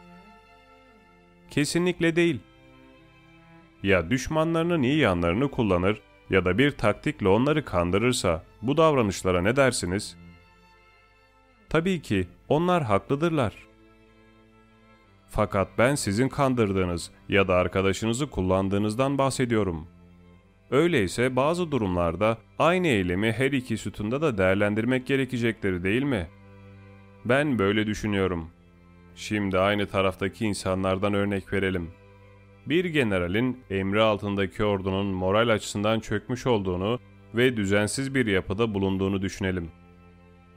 Kesinlikle değil. Ya düşmanlarının iyi yanlarını kullanır ya da bir taktikle onları kandırırsa bu davranışlara ne dersiniz? Tabii ki onlar haklıdırlar. Fakat ben sizin kandırdığınız ya da arkadaşınızı kullandığınızdan bahsediyorum. Öyleyse bazı durumlarda aynı eylemi her iki sütunda da değerlendirmek gerekecektir değil mi? Ben böyle düşünüyorum. Şimdi aynı taraftaki insanlardan örnek verelim. Bir generalin emri altındaki ordunun moral açısından çökmüş olduğunu ve düzensiz bir yapıda bulunduğunu düşünelim.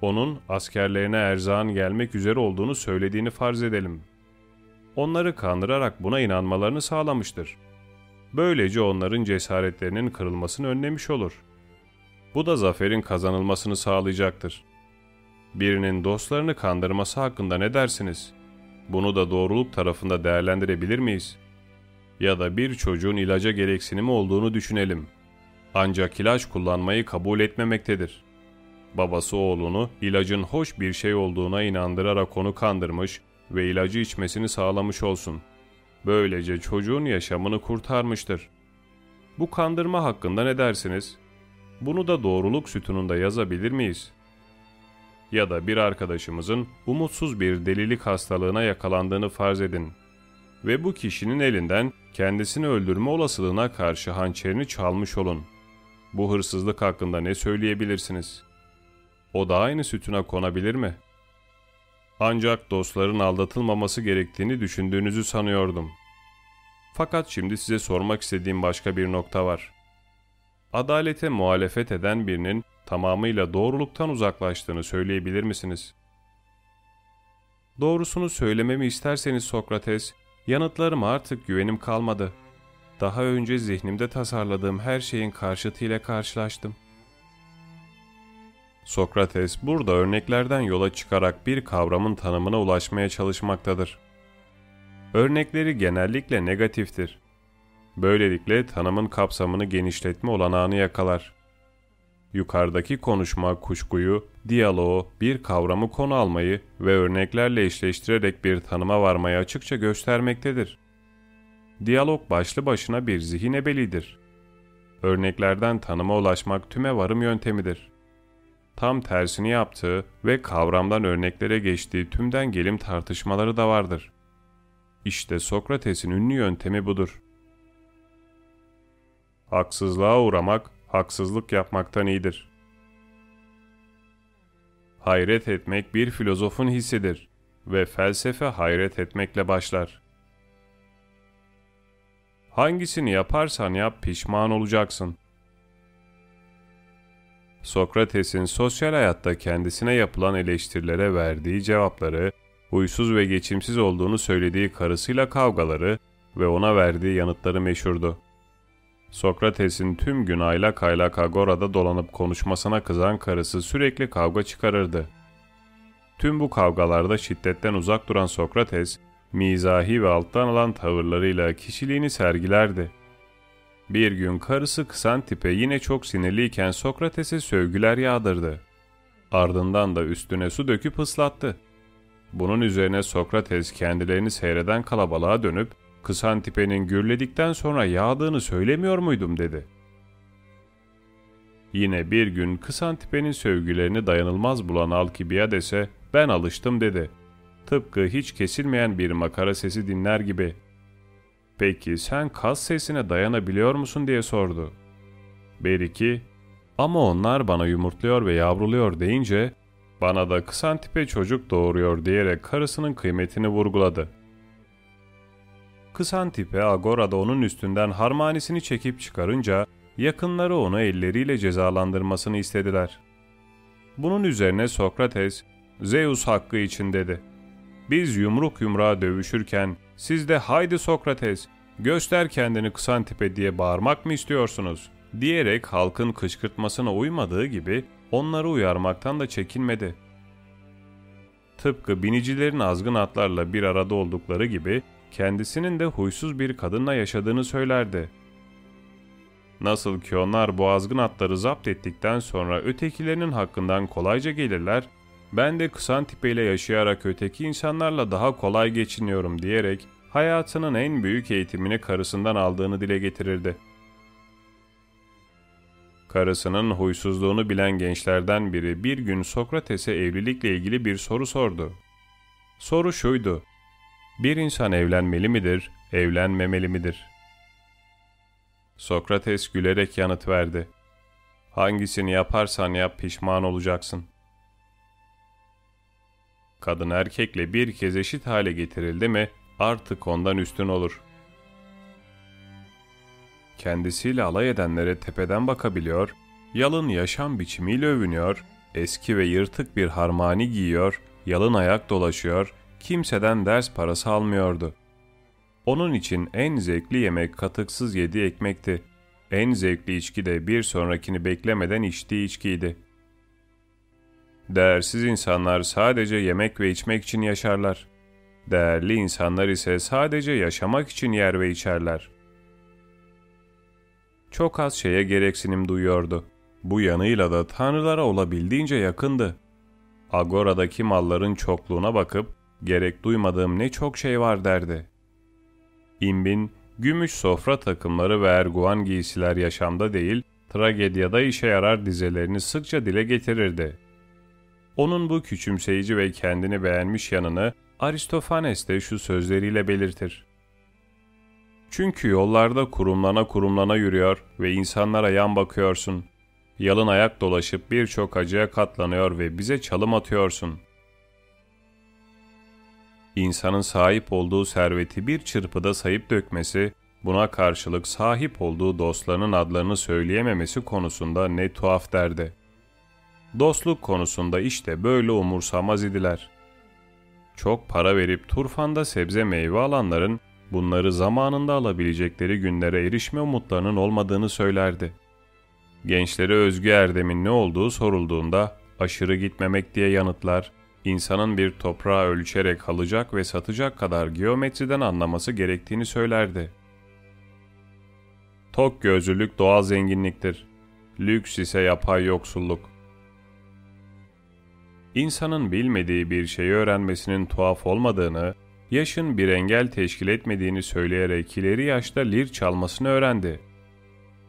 Onun askerlerine erzağın gelmek üzere olduğunu söylediğini farz edelim. Onları kandırarak buna inanmalarını sağlamıştır. Böylece onların cesaretlerinin kırılmasını önlemiş olur. Bu da zaferin kazanılmasını sağlayacaktır. Birinin dostlarını kandırması hakkında ne dersiniz? Bunu da doğruluk tarafında değerlendirebilir miyiz? Ya da bir çocuğun ilaca gereksinimi olduğunu düşünelim. Ancak ilaç kullanmayı kabul etmemektedir. Babası oğlunu ilacın hoş bir şey olduğuna inandırarak onu kandırmış ve ilacı içmesini sağlamış olsun. Böylece çocuğun yaşamını kurtarmıştır. Bu kandırma hakkında ne dersiniz? Bunu da doğruluk sütununda yazabilir miyiz? Ya da bir arkadaşımızın umutsuz bir delilik hastalığına yakalandığını farz edin ve bu kişinin elinden kendisini öldürme olasılığına karşı hançerini çalmış olun. Bu hırsızlık hakkında ne söyleyebilirsiniz? O da aynı sütuna konabilir mi? Ancak dostların aldatılmaması gerektiğini düşündüğünüzü sanıyordum. Fakat şimdi size sormak istediğim başka bir nokta var. Adalete muhalefet eden birinin tamamıyla doğruluktan uzaklaştığını söyleyebilir misiniz? Doğrusunu söylememi isterseniz Sokrates, yanıtlarıma artık güvenim kalmadı. Daha önce zihnimde tasarladığım her şeyin karşıtıyla karşılaştım. Sokrates burada örneklerden yola çıkarak bir kavramın tanımına ulaşmaya çalışmaktadır. Örnekleri genellikle negatiftir. Böylelikle tanımın kapsamını genişletme olanağını yakalar. Yukarıdaki konuşma kuşkuyu, diyaloğu, bir kavramı konu almayı ve örneklerle eşleştirerek bir tanıma varmayı açıkça göstermektedir. Diyalog başlı başına bir zihin ebelidir. Örneklerden tanıma ulaşmak tüme varım yöntemidir. tam tersini yaptığı ve kavramdan örneklere geçtiği tümden gelim tartışmaları da vardır. İşte Sokrates'in ünlü yöntemi budur. Haksızlığa uğramak, haksızlık yapmaktan iyidir. Hayret etmek bir filozofun hissidir ve felsefe hayret etmekle başlar. Hangisini yaparsan yap pişman olacaksın. Sokrates'in sosyal hayatta kendisine yapılan eleştirilere verdiği cevapları, huysuz ve geçimsiz olduğunu söylediği karısıyla kavgaları ve ona verdiği yanıtları meşhurdu. Sokrates'in tüm gün aylak aylak agorada dolanıp konuşmasına kızan karısı sürekli kavga çıkarırdı. Tüm bu kavgalarda şiddetten uzak duran Sokrates, mizahi ve alttan alan tavırlarıyla kişiliğini sergilerdi. Bir gün karısı Ksantipe yine çok sinirliyken Sokrates'e sövgüler yağdırdı. Ardından da üstüne su döküp ıslattı. Bunun üzerine Sokrates kendilerini seyreden kalabalığa dönüp Ksantipe'nin gürledikten sonra yağdığını söylemiyor muydum dedi. Yine bir gün Ksantipe'nin sövgülerini dayanılmaz bulan Alkibiades'e ben alıştım dedi. Tıpkı hiç kesilmeyen bir makara sesi dinler gibi. Peki sen kas sesine dayanabiliyor musun diye sordu. Beriki, ama onlar bana yumurtluyor ve yavruluyor deyince, bana da Ksantipe çocuk doğuruyor diyerek karısının kıymetini vurguladı. Ksantipe Agora'da onun üstünden harmanisini çekip çıkarınca, yakınları onu elleriyle cezalandırmasını istediler. Bunun üzerine Sokrates, Zeus hakkı için dedi. Biz yumruk yumruğa dövüşürken siz de haydi Sokrates göster kendini kısan tipe diye bağırmak mı istiyorsunuz? Diyerek halkın kışkırtmasına uymadığı gibi onları uyarmaktan da çekinmedi. Tıpkı binicilerin azgın atlarla bir arada oldukları gibi kendisinin de huysuz bir kadınla yaşadığını söylerdi. Nasıl ki onlar bu azgın atları zapt ettikten sonra ötekilerinin hakkından kolayca gelirler, ben de kısan tipeyle yaşayarak öteki insanlarla daha kolay geçiniyorum diyerek hayatının en büyük eğitimini karısından aldığını dile getirirdi. Karısının huysuzluğunu bilen gençlerden biri bir gün Sokrates'e evlilikle ilgili bir soru sordu. Soru şuydu. Bir insan evlenmeli midir, evlenmemeli midir? Sokrates gülerek yanıt verdi. Hangisini yaparsan yap pişman olacaksın. Kadın erkekle bir kez eşit hale getirildi mi artık ondan üstün olur. Kendisiyle alay edenlere tepeden bakabiliyor, yalın yaşam biçimiyle övünüyor, eski ve yırtık bir harmani giyiyor, yalın ayak dolaşıyor, kimseden ders parası almıyordu. Onun için en zevkli yemek katıksız yediği ekmekti. En zevkli içki de bir sonrakini beklemeden içtiği içkiydi. Değersiz insanlar sadece yemek ve içmek için yaşarlar. Değerli insanlar ise sadece yaşamak için yer ve içerler. Çok az şeye gereksinim duyuyordu. Bu yanıyla da tanrılara olabildiğince yakındı. Agora'daki malların çokluğuna bakıp gerek duymadığım ne çok şey var derdi. İmbin, gümüş sofra takımları ve erguvan giysiler yaşamda değil, tragedyada işe yarar dizelerini sıkça dile getirirdi. Onun bu küçümseyici ve kendini beğenmiş yanını Aristofanes de şu sözleriyle belirtir. Çünkü yollarda kurumlana kurumlana yürüyor ve insanlara yan bakıyorsun. Yalın ayak dolaşıp birçok acıya katlanıyor ve bize çalım atıyorsun. İnsanın sahip olduğu serveti bir çırpıda sayıp dökmesi, buna karşılık sahip olduğu dostlarının adlarını söyleyememesi konusunda ne tuhaf derdi. Dostluk konusunda işte böyle umursamaz idiler. Çok para verip turfanda sebze meyve alanların bunları zamanında alabilecekleri günlere erişme umutlarının olmadığını söylerdi. Gençlere özgü erdemin ne olduğu sorulduğunda aşırı gitmemek diye yanıtlar, insanın bir toprağı ölçerek alacak ve satacak kadar geometriden anlaması gerektiğini söylerdi. Tok gözlülük doğal zenginliktir. Lüks ise yapay yoksulluk. İnsanın bilmediği bir şeyi öğrenmesinin tuhaf olmadığını, yaşın bir engel teşkil etmediğini söyleyerek ileri yaşta lir çalmasını öğrendi.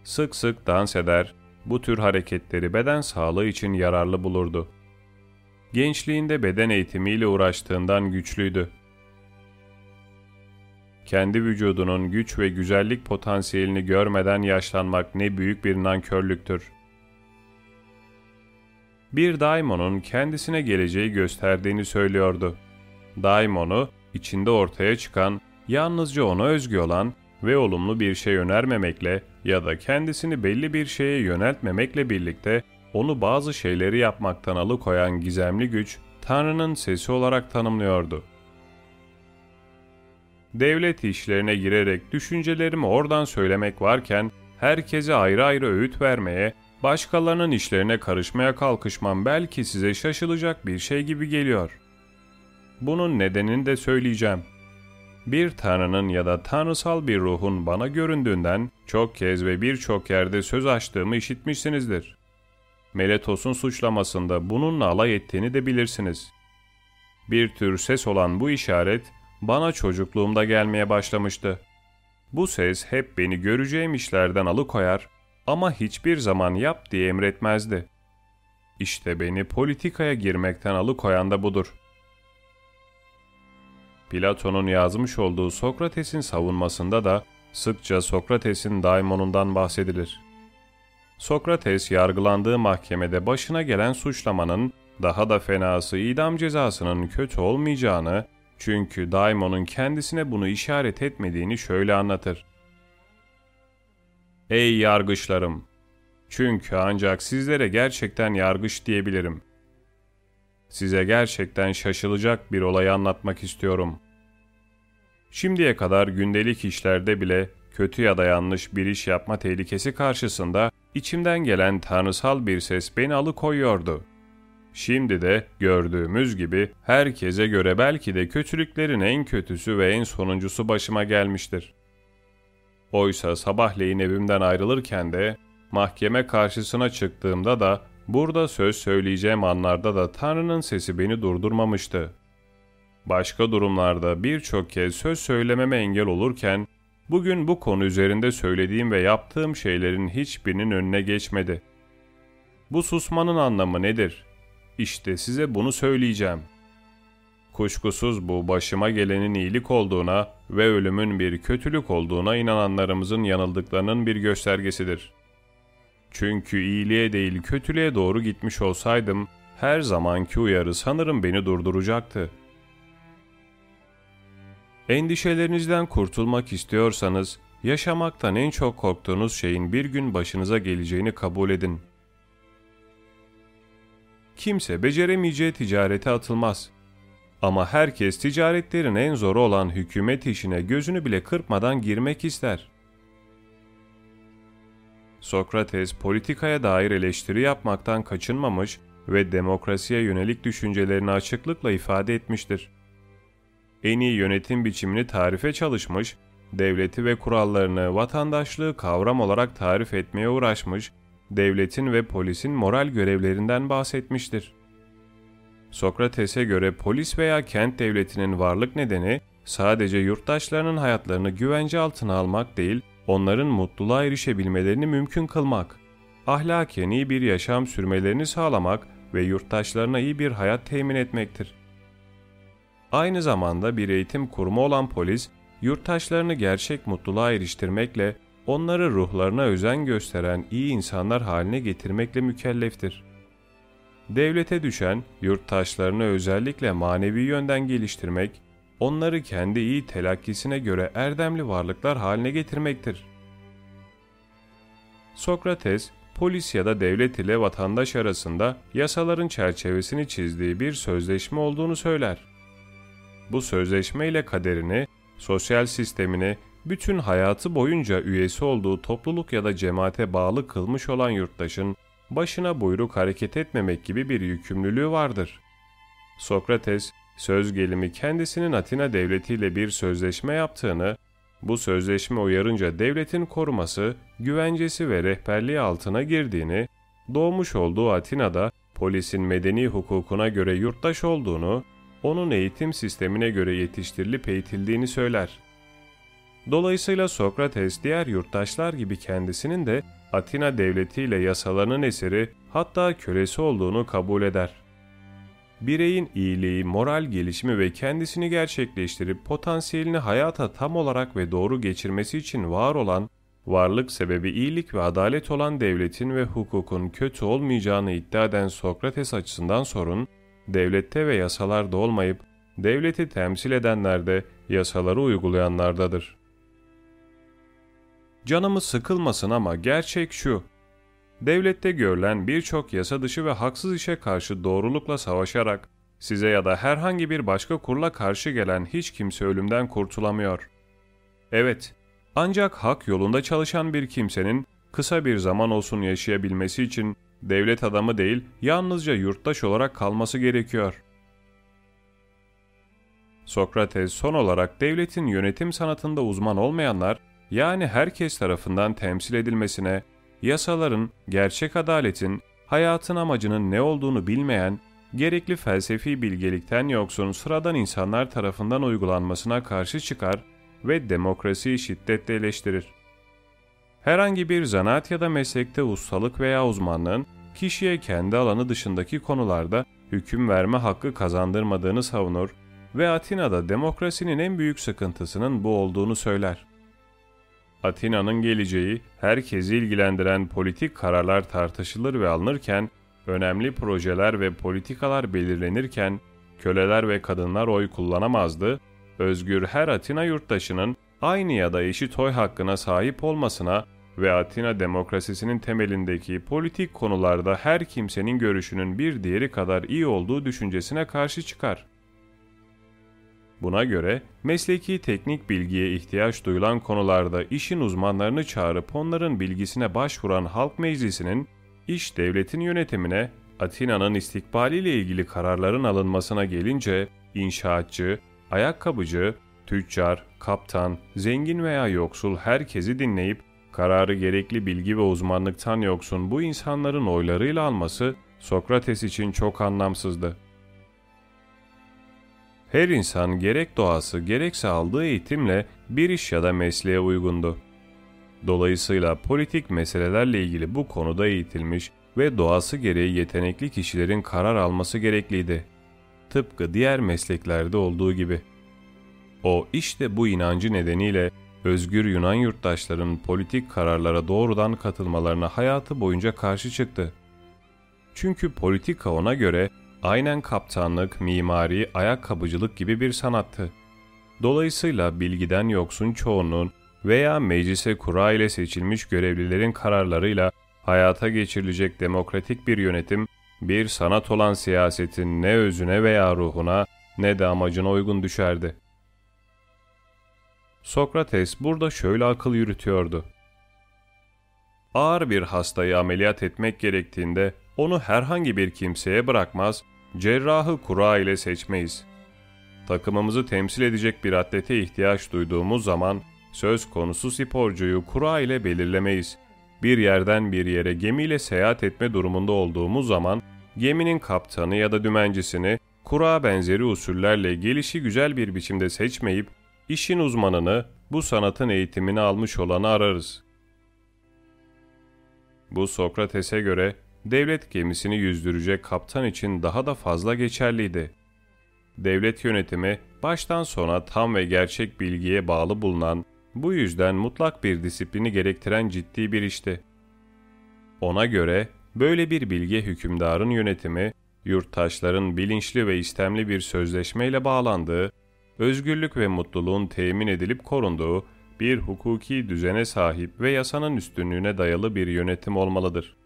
Sık sık dans eder, bu tür hareketleri beden sağlığı için yararlı bulurdu. Gençliğinde beden eğitimiyle uğraştığından güçlüydü. Kendi vücudunun güç ve güzellik potansiyelini görmeden yaşlanmak ne büyük bir nankörlüktür. Bir daimonun kendisine geleceği gösterdiğini söylüyordu. Daimonu, içinde ortaya çıkan, yalnızca ona özgü olan ve olumlu bir şey önermemekle ya da kendisini belli bir şeye yöneltmemekle birlikte onu bazı şeyleri yapmaktan alıkoyan gizemli güç, Tanrı'nın sesi olarak tanımlıyordu. Devlet işlerine girerek düşüncelerimi oradan söylemek varken, herkese ayrı ayrı öğüt vermeye, başkalarının işlerine karışmaya kalkışmam belki size şaşılacak bir şey gibi geliyor. Bunun nedenini de söyleyeceğim.'' bir tanrının ya da tanrısal bir ruhun bana göründüğünden çok kez ve birçok yerde söz açtığımı işitmişsinizdir. Meletos'un suçlamasında bununla alay ettiğini de bilirsiniz. Bir tür ses olan bu işaret bana çocukluğumda gelmeye başlamıştı. Bu ses hep beni göreceğim işlerden alıkoyar ama hiçbir zaman yap diye emretmezdi. İşte beni politikaya girmekten alıkoyan da budur.'' Platon'un yazmış olduğu Sokrates'in savunmasında da sıkça Sokrates'in daimonundan bahsedilir. Sokrates yargılandığı mahkemede başına gelen suçlamanın daha da fenası idam cezasının kötü olmayacağını çünkü daimonun kendisine bunu işaret etmediğini şöyle anlatır. Ey yargıçlarım! Çünkü ancak sizlere gerçekten yargıç diyebilirim. Size gerçekten şaşılacak bir olayı anlatmak istiyorum. Şimdiye kadar gündelik işlerde bile kötü ya da yanlış bir iş yapma tehlikesi karşısında içimden gelen tanrısal bir ses beni alıkoyuyordu. Şimdi de gördüğümüz gibi herkese göre belki de kötülüklerin en kötüsü ve en sonuncusu başıma gelmiştir. Oysa sabahleyin evimden ayrılırken de mahkeme karşısına çıktığımda da Burada söz söyleyeceğim anlarda da Tanrı'nın sesi beni durdurmamıştı. Başka durumlarda birçok kez söz söylememe engel olurken, bugün bu konu üzerinde söylediğim ve yaptığım şeylerin hiçbirinin önüne geçmedi. Bu susmanın anlamı nedir? İşte size bunu söyleyeceğim. Kuşkusuz bu başıma gelenin iyilik olduğuna ve ölümün bir kötülük olduğuna inananlarımızın yanıldıklarının bir göstergesidir.'' Çünkü iyiliğe değil kötülüğe doğru gitmiş olsaydım her zamanki uyarı sanırım beni durduracaktı. Endişelerinizden kurtulmak istiyorsanız yaşamaktan en çok korktuğunuz şeyin bir gün başınıza geleceğini kabul edin. Kimse beceremeyeceği ticarete atılmaz. Ama herkes ticaretlerin en zoru olan hükümet işine gözünü bile kırpmadan girmek ister.'' Sokrates politikaya dair eleştiri yapmaktan kaçınmamış ve demokrasiye yönelik düşüncelerini açıklıkla ifade etmiştir. En iyi yönetim biçimini tarife çalışmış, devleti ve kurallarını vatandaşlığı kavram olarak tarif etmeye uğraşmış, devletin ve polisin moral görevlerinden bahsetmiştir. Sokrates'e göre polis veya kent devletinin varlık nedeni sadece yurttaşlarının hayatlarını güvence altına almak değil, onların mutluluğa erişebilmelerini mümkün kılmak, ahlaken iyi bir yaşam sürmelerini sağlamak ve yurttaşlarına iyi bir hayat temin etmektir. Aynı zamanda bir eğitim kurumu olan polis, yurttaşlarını gerçek mutluluğa eriştirmekle, onları ruhlarına özen gösteren iyi insanlar haline getirmekle mükelleftir. Devlete düşen, yurttaşlarını özellikle manevi yönden geliştirmek, onları kendi iyi telakkisine göre erdemli varlıklar haline getirmektir. Sokrates, polis ya da devlet ile vatandaş arasında yasaların çerçevesini çizdiği bir sözleşme olduğunu söyler. Bu sözleşme ile kaderini, sosyal sistemini, bütün hayatı boyunca üyesi olduğu topluluk ya da cemaate bağlı kılmış olan yurttaşın başına buyruk hareket etmemek gibi bir yükümlülüğü vardır. Sokrates, söz gelimi kendisinin Atina devletiyle bir sözleşme yaptığını, bu sözleşme uyarınca devletin koruması, güvencesi ve rehberliği altına girdiğini, doğmuş olduğu Atina'da polisin medeni hukukuna göre yurttaş olduğunu, onun eğitim sistemine göre yetiştirilip eğitildiğini söyler. Dolayısıyla Sokrates diğer yurttaşlar gibi kendisinin de Atina devletiyle yasalarının eseri hatta kölesi olduğunu kabul eder. Bireyin iyiliği, moral gelişimi ve kendisini gerçekleştirip potansiyelini hayata tam olarak ve doğru geçirmesi için var olan, varlık sebebi iyilik ve adalet olan devletin ve hukukun kötü olmayacağını iddia eden Sokrates açısından sorun, devlette ve yasalarda olmayıp, devleti temsil edenlerde, yasaları uygulayanlardadır. Canımız sıkılmasın ama gerçek şu. Devlette görülen birçok yasa dışı ve haksız işe karşı doğrulukla savaşarak size ya da herhangi bir başka kurla karşı gelen hiç kimse ölümden kurtulamıyor. Evet, ancak hak yolunda çalışan bir kimsenin kısa bir zaman olsun yaşayabilmesi için devlet adamı değil, yalnızca yurttaş olarak kalması gerekiyor. Sokrates son olarak devletin yönetim sanatında uzman olmayanlar, yani herkes tarafından temsil edilmesine, yasaların, gerçek adaletin, hayatın amacının ne olduğunu bilmeyen, gerekli felsefi bilgelikten yoksun sıradan insanlar tarafından uygulanmasına karşı çıkar ve demokrasiyi şiddetle eleştirir. Herhangi bir zanaat ya da meslekte ustalık veya uzmanlığın kişiye kendi alanı dışındaki konularda hüküm verme hakkı kazandırmadığını savunur ve Atina'da demokrasinin en büyük sıkıntısının bu olduğunu söyler. Atina'nın geleceği herkesi ilgilendiren politik kararlar tartışılır ve alınırken, önemli projeler ve politikalar belirlenirken köleler ve kadınlar oy kullanamazdı, özgür her Atina yurttaşının aynı ya da eşit oy hakkına sahip olmasına ve Atina demokrasisinin temelindeki politik konularda her kimsenin görüşünün bir diğeri kadar iyi olduğu düşüncesine karşı çıkar. Buna göre mesleki teknik bilgiye ihtiyaç duyulan konularda işin uzmanlarını çağırıp onların bilgisine başvuran halk meclisinin iş devletin yönetimine Atina'nın istikbaliyle ilgili kararların alınmasına gelince inşaatçı, ayakkabıcı, tüccar, kaptan, zengin veya yoksul herkesi dinleyip kararı gerekli bilgi ve uzmanlıktan yoksun bu insanların oylarıyla alması Sokrates için çok anlamsızdı. Her insan gerek doğası gerekse aldığı eğitimle bir iş ya da mesleğe uygundu. Dolayısıyla politik meselelerle ilgili bu konuda eğitilmiş ve doğası gereği yetenekli kişilerin karar alması gerekliydi. Tıpkı diğer mesleklerde olduğu gibi. O işte bu inancı nedeniyle özgür Yunan yurttaşların politik kararlara doğrudan katılmalarına hayatı boyunca karşı çıktı. Çünkü politika ona göre aynen kaptanlık, mimari, ayakkabıcılık gibi bir sanattı. Dolayısıyla bilgiden yoksun çoğunluğun veya meclise kura ile seçilmiş görevlilerin kararlarıyla hayata geçirilecek demokratik bir yönetim, bir sanat olan siyasetin ne özüne veya ruhuna ne de amacına uygun düşerdi. Sokrates burada şöyle akıl yürütüyordu. Ağır bir hastayı ameliyat etmek gerektiğinde onu herhangi bir kimseye bırakmaz, cerrahı kura ile seçmeyiz. Takımımızı temsil edecek bir atlete ihtiyaç duyduğumuz zaman söz konusu sporcuyu kura ile belirlemeyiz. Bir yerden bir yere gemiyle seyahat etme durumunda olduğumuz zaman geminin kaptanı ya da dümencisini kura benzeri usullerle gelişi güzel bir biçimde seçmeyip işin uzmanını, bu sanatın eğitimini almış olanı ararız. Bu Sokrates'e göre devlet gemisini yüzdürecek kaptan için daha da fazla geçerliydi. Devlet yönetimi baştan sona tam ve gerçek bilgiye bağlı bulunan, bu yüzden mutlak bir disiplini gerektiren ciddi bir işti. Ona göre böyle bir bilge hükümdarın yönetimi, yurttaşların bilinçli ve istemli bir sözleşmeyle bağlandığı, özgürlük ve mutluluğun temin edilip korunduğu bir hukuki düzene sahip ve yasanın üstünlüğüne dayalı bir yönetim olmalıdır.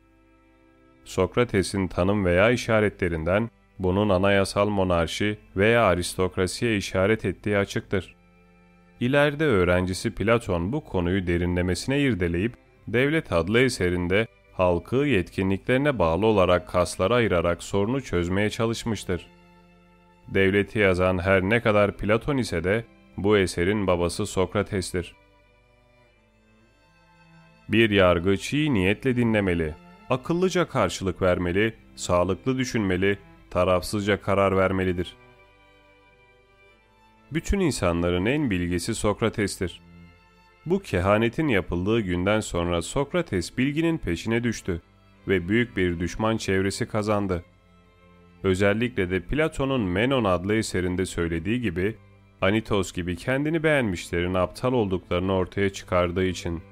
Sokrates'in tanım veya işaretlerinden bunun anayasal monarşi veya aristokrasiye işaret ettiği açıktır. İleride öğrencisi Platon bu konuyu derinlemesine irdeleyip Devlet adlı eserinde halkı yetkinliklerine bağlı olarak kaslara ayırarak sorunu çözmeye çalışmıştır. Devleti yazan her ne kadar Platon ise de bu eserin babası Sokrates'tir. Bir yargıç iyi niyetle dinlemeli, akıllıca karşılık vermeli, sağlıklı düşünmeli, tarafsızca karar vermelidir. Bütün insanların en bilgisi Sokrates'tir. Bu kehanetin yapıldığı günden sonra Sokrates bilginin peşine düştü ve büyük bir düşman çevresi kazandı. Özellikle de Platon'un Menon adlı eserinde söylediği gibi Anitos gibi kendini beğenmişlerin aptal olduklarını ortaya çıkardığı için.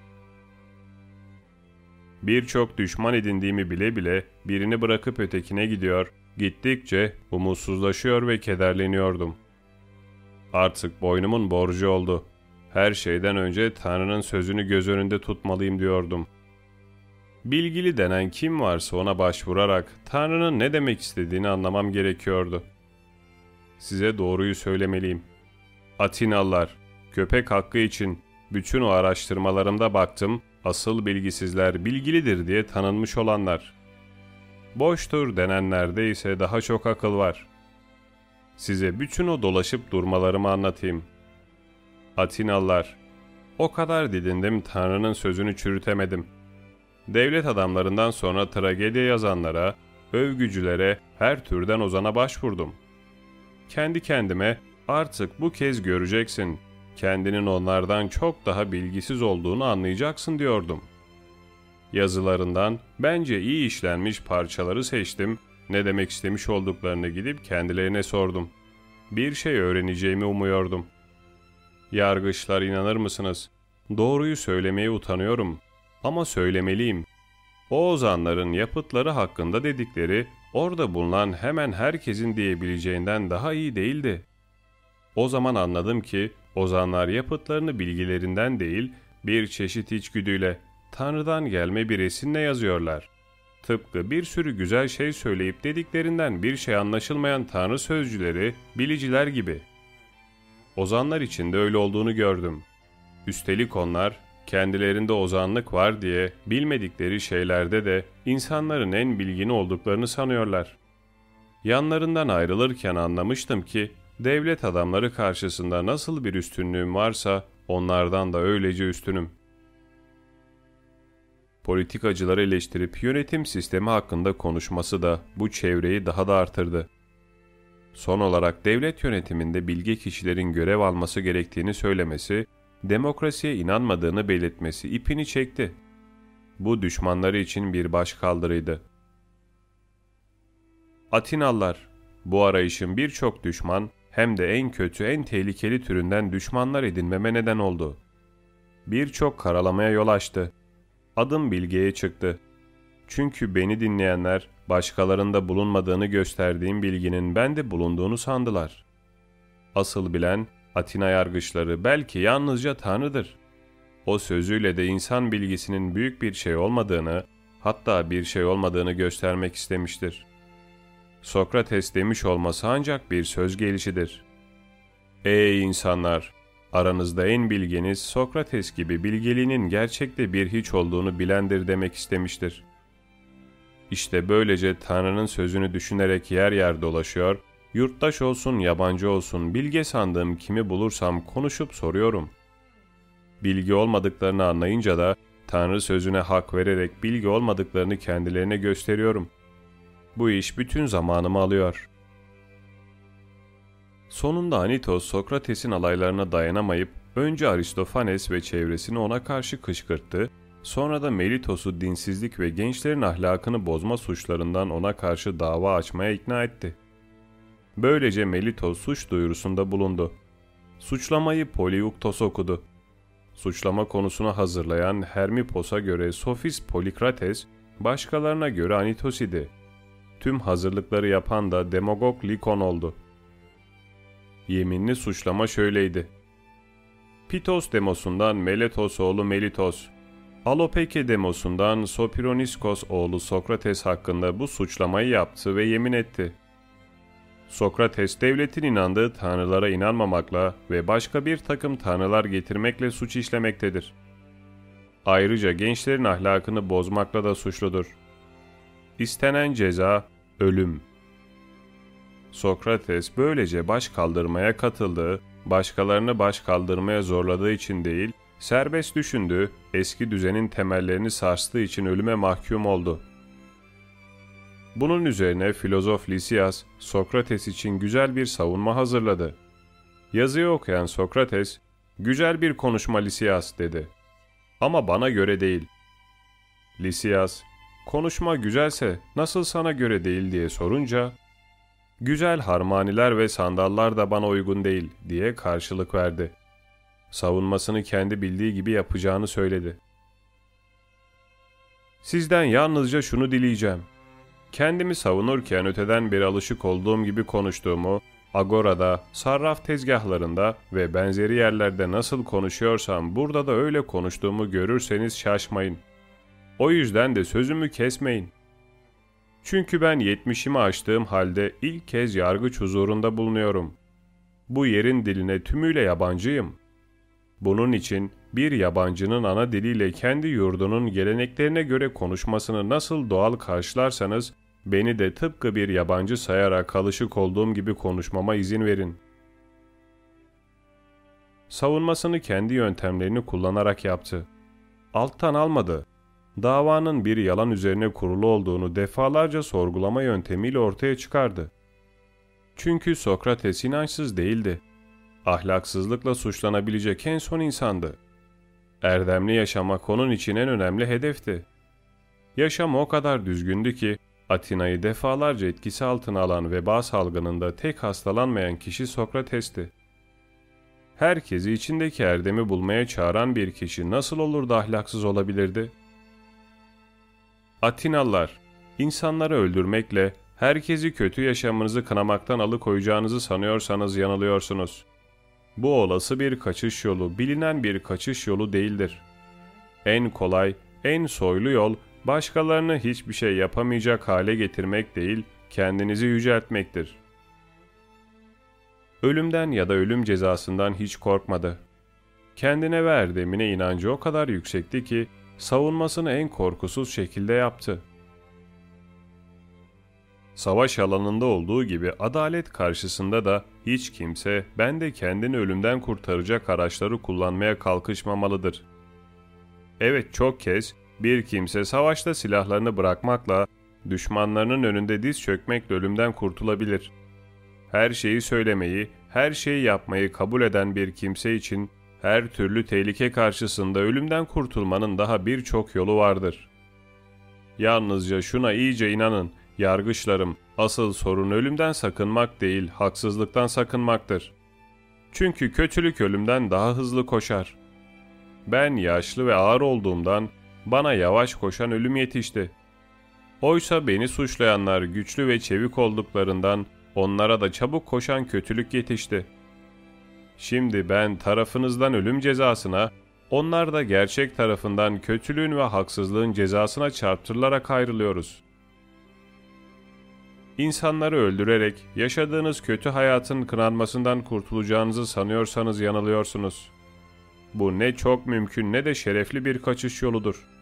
Birçok düşman edindiğimi bile bile birini bırakıp ötekine gidiyor, gittikçe umutsuzlaşıyor ve kederleniyordum. Artık boynumun borcu oldu. Her şeyden önce Tanrı'nın sözünü göz önünde tutmalıyım diyordum. Bilgili denen kim varsa ona başvurarak Tanrı'nın ne demek istediğini anlamam gerekiyordu. Size doğruyu söylemeliyim. Atinalılar, köpek hakkı için bütün o araştırmalarımda baktım, asıl bilgisizler bilgilidir diye tanınmış olanlar. Boştur denenlerde ise daha çok akıl var. Size bütün o dolaşıp durmalarımı anlatayım. Atinalılar, o kadar didindim Tanrı'nın sözünü çürütemedim. Devlet adamlarından sonra tragedya yazanlara, övgücülere, her türden ozana başvurdum. Kendi kendime Artık bu kez göreceksin. Kendinin onlardan çok daha bilgisiz olduğunu anlayacaksın diyordum. Yazılarından bence iyi işlenmiş parçaları seçtim. Ne demek istemiş olduklarını gidip kendilerine sordum. Bir şey öğreneceğimi umuyordum. Yargıçlar inanır mısınız? Doğruyu söylemeye utanıyorum. Ama söylemeliyim. O ozanların yapıtları hakkında dedikleri orada bulunan hemen herkesin diyebileceğinden daha iyi değildi. O zaman anladım ki ozanlar yapıtlarını bilgilerinden değil bir çeşit içgüdüyle Tanrı'dan gelme bir esinle yazıyorlar. Tıpkı bir sürü güzel şey söyleyip dediklerinden bir şey anlaşılmayan Tanrı sözcüleri, biliciler gibi. Ozanlar için de öyle olduğunu gördüm. Üstelik onlar kendilerinde ozanlık var diye bilmedikleri şeylerde de insanların en bilgini olduklarını sanıyorlar. Yanlarından ayrılırken anlamıştım ki Devlet adamları karşısında nasıl bir üstünlüğüm varsa onlardan da öylece üstünüm. Politikacıları eleştirip yönetim sistemi hakkında konuşması da bu çevreyi daha da artırdı. Son olarak devlet yönetiminde bilge kişilerin görev alması gerektiğini söylemesi, demokrasiye inanmadığını belirtmesi ipini çekti. Bu düşmanları için bir baş kaldırıydı. Atinallar, bu arayışın birçok düşman, hem de en kötü, en tehlikeli türünden düşmanlar edinmeme neden oldu. Birçok karalamaya yol açtı. Adım bilgeye çıktı. Çünkü beni dinleyenler başkalarında bulunmadığını gösterdiğim bilginin bende bulunduğunu sandılar. Asıl bilen Atina yargıçları belki yalnızca Tanrı'dır. O sözüyle de insan bilgisinin büyük bir şey olmadığını, hatta bir şey olmadığını göstermek istemiştir. Sokrates demiş olması ancak bir söz gelişidir. Ey insanlar! Aranızda en bilgeniz Sokrates gibi bilgeliğinin gerçekte bir hiç olduğunu bilendir demek istemiştir. İşte böylece Tanrı'nın sözünü düşünerek yer yer dolaşıyor, yurttaş olsun yabancı olsun bilge sandığım kimi bulursam konuşup soruyorum. Bilgi olmadıklarını anlayınca da Tanrı sözüne hak vererek bilgi olmadıklarını kendilerine gösteriyorum. Bu iş bütün zamanımı alıyor. Sonunda Anitos Sokrates'in alaylarına dayanamayıp önce Aristofanes ve çevresini ona karşı kışkırttı, sonra da Melitos'u dinsizlik ve gençlerin ahlakını bozma suçlarından ona karşı dava açmaya ikna etti. Böylece Melitos suç duyurusunda bulundu. Suçlamayı Poliuktos okudu. Suçlama konusunu hazırlayan Hermipos'a göre Sofist Polikrates, başkalarına göre Anitos idi. Tüm hazırlıkları yapan da demagog Likon oldu. Yeminli suçlama şöyleydi. Pitos demosundan Meletos oğlu Melitos, Alopeke demosundan Sopironiskos oğlu Sokrates hakkında bu suçlamayı yaptı ve yemin etti. Sokrates devletin inandığı tanrılara inanmamakla ve başka bir takım tanrılar getirmekle suç işlemektedir. Ayrıca gençlerin ahlakını bozmakla da suçludur. İstenen ceza ölüm. Sokrates böylece baş kaldırmaya katıldığı, başkalarını baş kaldırmaya zorladığı için değil, serbest düşündüğü, eski düzenin temellerini sarstığı için ölüme mahkum oldu. Bunun üzerine filozof Lysias, Sokrates için güzel bir savunma hazırladı. Yazıyı okuyan Sokrates, Güzel bir konuşma Lisias dedi. Ama bana göre değil. Lisias, konuşma güzelse nasıl sana göre değil diye sorunca, güzel harmaniler ve sandallar da bana uygun değil diye karşılık verdi. Savunmasını kendi bildiği gibi yapacağını söyledi. Sizden yalnızca şunu dileyeceğim. Kendimi savunurken öteden bir alışık olduğum gibi konuştuğumu, agorada, sarraf tezgahlarında ve benzeri yerlerde nasıl konuşuyorsam burada da öyle konuştuğumu görürseniz şaşmayın. O yüzden de sözümü kesmeyin. Çünkü ben yetmişimi aştığım halde ilk kez yargıç huzurunda bulunuyorum. Bu yerin diline tümüyle yabancıyım. Bunun için bir yabancının ana diliyle kendi yurdunun geleneklerine göre konuşmasını nasıl doğal karşılarsanız, beni de tıpkı bir yabancı sayarak alışık olduğum gibi konuşmama izin verin. Savunmasını kendi yöntemlerini kullanarak yaptı. Alttan almadı. Davanın bir yalan üzerine kurulu olduğunu defalarca sorgulama yöntemiyle ortaya çıkardı. Çünkü Sokrates inançsız değildi. Ahlaksızlıkla suçlanabilecek en son insandı. Erdemli yaşamak onun için en önemli hedefti. Yaşam o kadar düzgündü ki Atina'yı defalarca etkisi altına alan veba salgınında tek hastalanmayan kişi Sokrates'ti. Herkesi içindeki erdemi bulmaya çağıran bir kişi nasıl olur da ahlaksız olabilirdi? Atinalılar, insanları öldürmekle herkesi kötü yaşamınızı kınamaktan alıkoyacağınızı sanıyorsanız yanılıyorsunuz. Bu olası bir kaçış yolu, bilinen bir kaçış yolu değildir. En kolay, en soylu yol başkalarını hiçbir şey yapamayacak hale getirmek değil, kendinizi yüceltmektir. Ölümden ya da ölüm cezasından hiç korkmadı. Kendine ve erdemine inancı o kadar yüksekti ki savunmasını en korkusuz şekilde yaptı. Savaş alanında olduğu gibi adalet karşısında da hiç kimse ben de kendini ölümden kurtaracak araçları kullanmaya kalkışmamalıdır. Evet çok kez bir kimse savaşta silahlarını bırakmakla, düşmanlarının önünde diz çökmekle ölümden kurtulabilir. Her şeyi söylemeyi, her şeyi yapmayı kabul eden bir kimse için her türlü tehlike karşısında ölümden kurtulmanın daha birçok yolu vardır. Yalnızca şuna iyice inanın, yargıçlarım, asıl sorun ölümden sakınmak değil, haksızlıktan sakınmaktır. Çünkü kötülük ölümden daha hızlı koşar. Ben yaşlı ve ağır olduğumdan bana yavaş koşan ölüm yetişti. Oysa beni suçlayanlar güçlü ve çevik olduklarından onlara da çabuk koşan kötülük yetişti. Şimdi ben tarafınızdan ölüm cezasına, onlar da gerçek tarafından kötülüğün ve haksızlığın cezasına çarptırılarak ayrılıyoruz. İnsanları öldürerek yaşadığınız kötü hayatın kınanmasından kurtulacağınızı sanıyorsanız yanılıyorsunuz. Bu ne çok mümkün ne de şerefli bir kaçış yoludur.''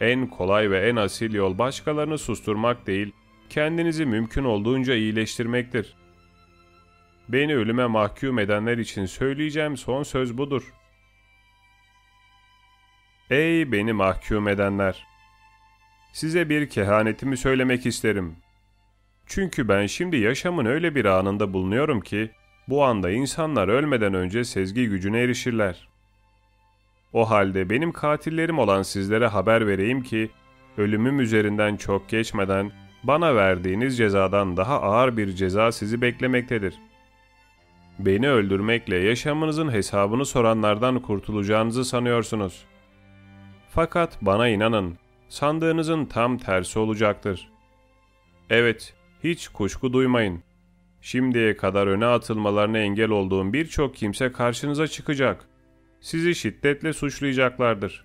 En kolay ve en asil yol başkalarını susturmak değil, kendinizi mümkün olduğunca iyileştirmektir. Beni ölüme mahkum edenler için söyleyeceğim son söz budur. Ey beni mahkum edenler! Size bir kehanetimi söylemek isterim. Çünkü ben şimdi yaşamın öyle bir anında bulunuyorum ki, bu anda insanlar ölmeden önce sezgi gücüne erişirler. O halde benim katillerim olan sizlere haber vereyim ki, ölümüm üzerinden çok geçmeden bana verdiğiniz cezadan daha ağır bir ceza sizi beklemektedir. Beni öldürmekle yaşamınızın hesabını soranlardan kurtulacağınızı sanıyorsunuz. Fakat bana inanın, sandığınızın tam tersi olacaktır. Evet, hiç kuşku duymayın. Şimdiye kadar öne atılmalarına engel olduğum birçok kimse karşınıza çıkacak sizi şiddetle suçlayacaklardır.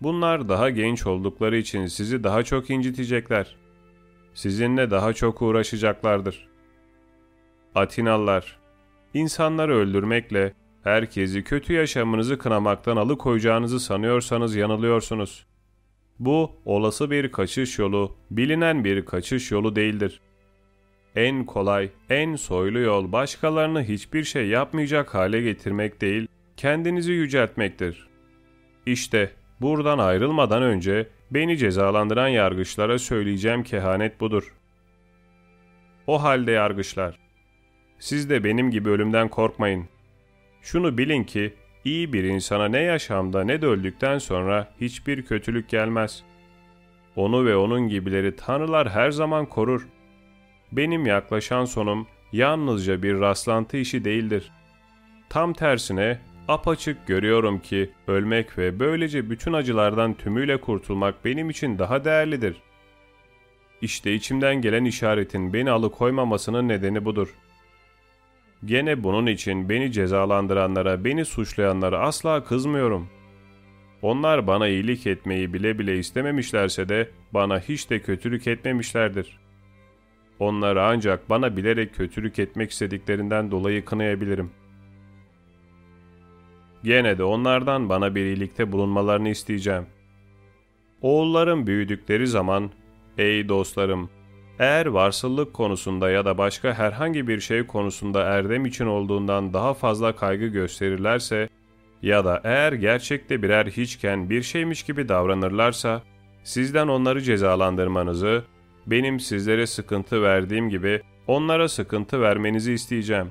Bunlar daha genç oldukları için sizi daha çok incitecekler. Sizinle daha çok uğraşacaklardır. Atinalılar, insanları öldürmekle herkesi kötü yaşamınızı kınamaktan alıkoyacağınızı sanıyorsanız yanılıyorsunuz. Bu olası bir kaçış yolu, bilinen bir kaçış yolu değildir. En kolay, en soylu yol başkalarını hiçbir şey yapmayacak hale getirmek değil, kendinizi yüceltmektir. İşte buradan ayrılmadan önce beni cezalandıran yargıçlara söyleyeceğim kehanet budur. O halde yargıçlar, siz de benim gibi ölümden korkmayın. Şunu bilin ki iyi bir insana ne yaşamda ne de öldükten sonra hiçbir kötülük gelmez. Onu ve onun gibileri tanrılar her zaman korur. Benim yaklaşan sonum yalnızca bir rastlantı işi değildir. Tam tersine apaçık görüyorum ki ölmek ve böylece bütün acılardan tümüyle kurtulmak benim için daha değerlidir. İşte içimden gelen işaretin beni alıkoymamasının nedeni budur. Gene bunun için beni cezalandıranlara, beni suçlayanlara asla kızmıyorum. Onlar bana iyilik etmeyi bile bile istememişlerse de bana hiç de kötülük etmemişlerdir. Onları ancak bana bilerek kötülük etmek istediklerinden dolayı kınayabilirim. Gene de onlardan bana bir iyilikte bulunmalarını isteyeceğim. Oğullarım büyüdükleri zaman, ey dostlarım, eğer varsıllık konusunda ya da başka herhangi bir şey konusunda erdem için olduğundan daha fazla kaygı gösterirlerse ya da eğer gerçekte birer hiçken bir şeymiş gibi davranırlarsa, sizden onları cezalandırmanızı, benim sizlere sıkıntı verdiğim gibi onlara sıkıntı vermenizi isteyeceğim.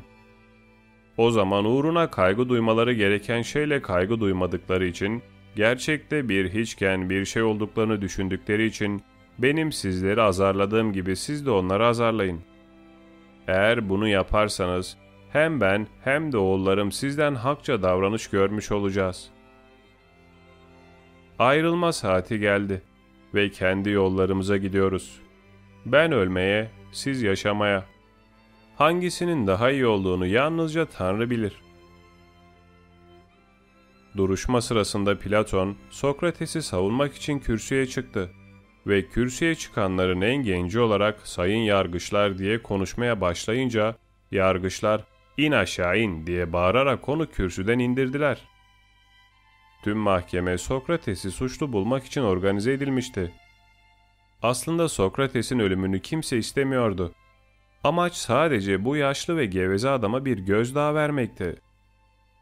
O zaman uğruna kaygı duymaları gereken şeyle kaygı duymadıkları için, gerçekte bir hiçken bir şey olduklarını düşündükleri için benim sizleri azarladığım gibi siz de onları azarlayın. Eğer bunu yaparsanız hem ben hem de oğullarım sizden hakça davranış görmüş olacağız. Ayrılma saati geldi ve kendi yollarımıza gidiyoruz. Ben ölmeye, siz yaşamaya. Hangisinin daha iyi olduğunu yalnızca Tanrı bilir. Duruşma sırasında Platon, Sokrates'i savunmak için kürsüye çıktı ve kürsüye çıkanların en genci olarak sayın yargıçlar diye konuşmaya başlayınca, yargıçlar in aşağı in diye bağırarak onu kürsüden indirdiler. Tüm mahkeme Sokrates'i suçlu bulmak için organize edilmişti. Aslında Sokrates'in ölümünü kimse istemiyordu. Amaç sadece bu yaşlı ve geveze adama bir gözdağı vermekti.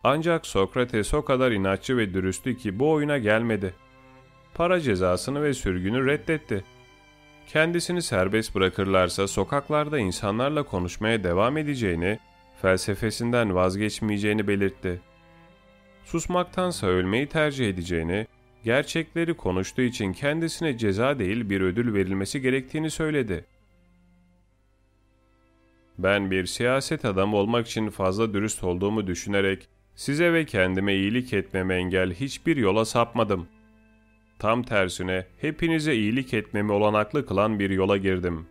Ancak Sokrates o kadar inatçı ve dürüsttü ki bu oyuna gelmedi. Para cezasını ve sürgünü reddetti. Kendisini serbest bırakırlarsa sokaklarda insanlarla konuşmaya devam edeceğini, felsefesinden vazgeçmeyeceğini belirtti. Susmaktansa ölmeyi tercih edeceğini, gerçekleri konuştuğu için kendisine ceza değil bir ödül verilmesi gerektiğini söyledi. Ben bir siyaset adamı olmak için fazla dürüst olduğumu düşünerek size ve kendime iyilik etmeme engel hiçbir yola sapmadım. Tam tersine hepinize iyilik etmemi olanaklı kılan bir yola girdim.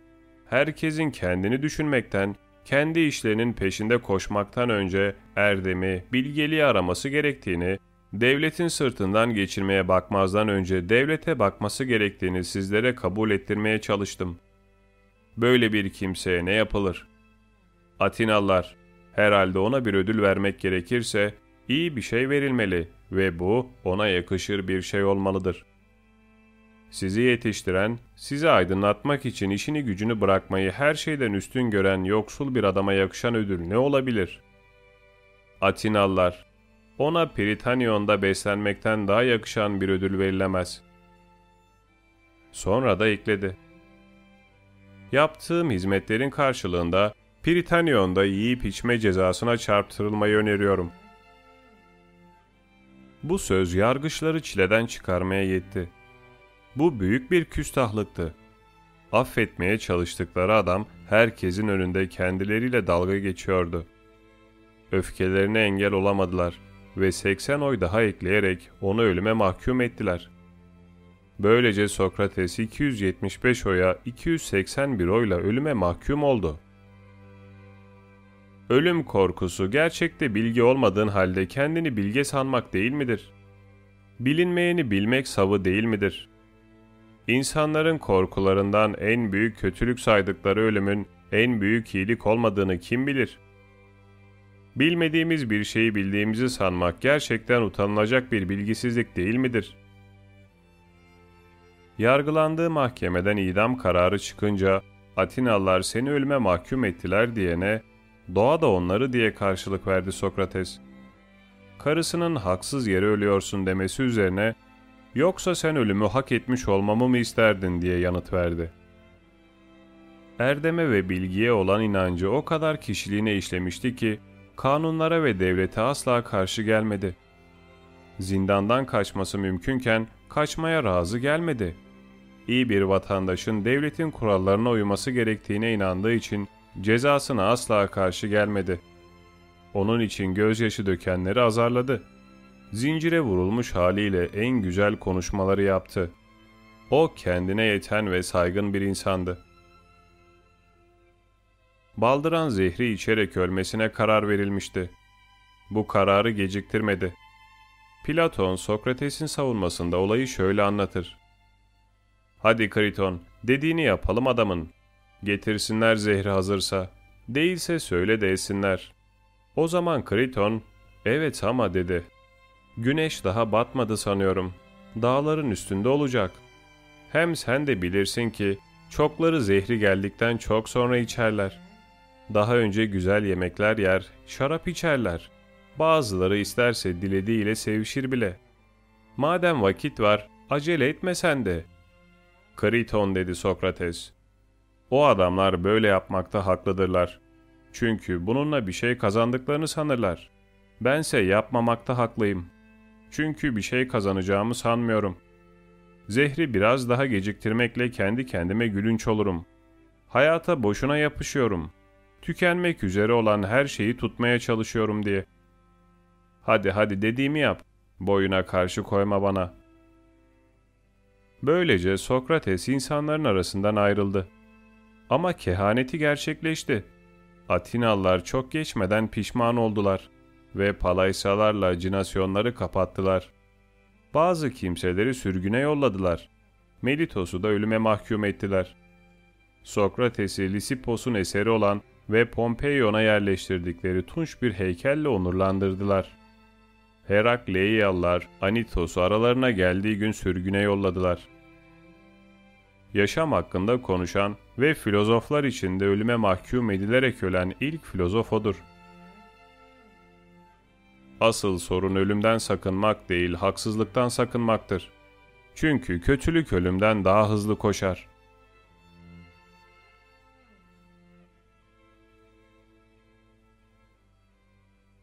Herkesin kendini düşünmekten, kendi işlerinin peşinde koşmaktan önce erdemi, bilgeliği araması gerektiğini, devletin sırtından geçirmeye bakmazdan önce devlete bakması gerektiğini sizlere kabul ettirmeye çalıştım. Böyle bir kimseye ne yapılır? Atinalılar, herhalde ona bir ödül vermek gerekirse iyi bir şey verilmeli ve bu ona yakışır bir şey olmalıdır. Sizi yetiştiren, sizi aydınlatmak için işini gücünü bırakmayı her şeyden üstün gören yoksul bir adama yakışan ödül ne olabilir? Atinallar, ona Pritanion'da beslenmekten daha yakışan bir ödül verilemez. Sonra da ekledi. Yaptığım hizmetlerin karşılığında Pritanion'da yiyip içme cezasına çarptırılmayı öneriyorum. Bu söz yargıçları çileden çıkarmaya yetti. Bu büyük bir küstahlıktı. Affetmeye çalıştıkları adam herkesin önünde kendileriyle dalga geçiyordu. Öfkelerine engel olamadılar ve 80 oy daha ekleyerek onu ölüme mahkum ettiler. Böylece Sokrates 275 oya 281 oyla ölüme mahkum oldu. Ölüm korkusu gerçekte bilgi olmadığın halde kendini bilge sanmak değil midir? Bilinmeyeni bilmek savı değil midir? İnsanların korkularından en büyük kötülük saydıkları ölümün en büyük iyilik olmadığını kim bilir? Bilmediğimiz bir şeyi bildiğimizi sanmak gerçekten utanılacak bir bilgisizlik değil midir? Yargılandığı mahkemeden idam kararı çıkınca Atinalılar seni ölüme mahkum ettiler diyene doğa da onları diye karşılık verdi Sokrates. Karısının haksız yere ölüyorsun demesi üzerine yoksa sen ölümü hak etmiş olmamı mı isterdin diye yanıt verdi. Erdeme ve bilgiye olan inancı o kadar kişiliğine işlemişti ki kanunlara ve devlete asla karşı gelmedi. Zindandan kaçması mümkünken kaçmaya razı gelmedi. İyi bir vatandaşın devletin kurallarına uyması gerektiğine inandığı için cezasına asla karşı gelmedi. Onun için gözyaşı dökenleri azarladı. Zincire vurulmuş haliyle en güzel konuşmaları yaptı. O kendine yeten ve saygın bir insandı. Baldıran zehri içerek ölmesine karar verilmişti. Bu kararı geciktirmedi. Platon, Sokrates'in savunmasında olayı şöyle anlatır. Hadi Kriton, dediğini yapalım adamın. Getirsinler zehri hazırsa. Değilse söyle de etsinler. O zaman Kriton, evet ama dedi. Güneş daha batmadı sanıyorum. Dağların üstünde olacak. Hem sen de bilirsin ki çokları zehri geldikten çok sonra içerler. Daha önce güzel yemekler yer, şarap içerler. Bazıları isterse dilediğiyle sevişir bile. Madem vakit var, acele etme sen de. Kriton dedi Sokrates. O adamlar böyle yapmakta haklıdırlar. Çünkü bununla bir şey kazandıklarını sanırlar. Bense yapmamakta haklıyım. Çünkü bir şey kazanacağımı sanmıyorum. Zehri biraz daha geciktirmekle kendi kendime gülünç olurum. Hayata boşuna yapışıyorum. Tükenmek üzere olan her şeyi tutmaya çalışıyorum diye. Hadi hadi dediğimi yap. Boyuna karşı koyma bana. Böylece Sokrates insanların arasından ayrıldı. Ama kehaneti gerçekleşti. Atinalılar çok geçmeden pişman oldular ve palaysalarla cinasyonları kapattılar. Bazı kimseleri sürgüne yolladılar. Melitos'u da ölüme mahkum ettiler. Sokrates'i Lisipos'un eseri olan ve Pompeion'a yerleştirdikleri tunç bir heykelle onurlandırdılar. Herakleiyalılar Anitos'u aralarına geldiği gün sürgüne yolladılar. Yaşam hakkında konuşan ve filozoflar içinde ölüme mahkum edilerek ölen ilk filozof odur. Asıl sorun ölümden sakınmak değil, haksızlıktan sakınmaktır. Çünkü kötülük ölümden daha hızlı koşar.''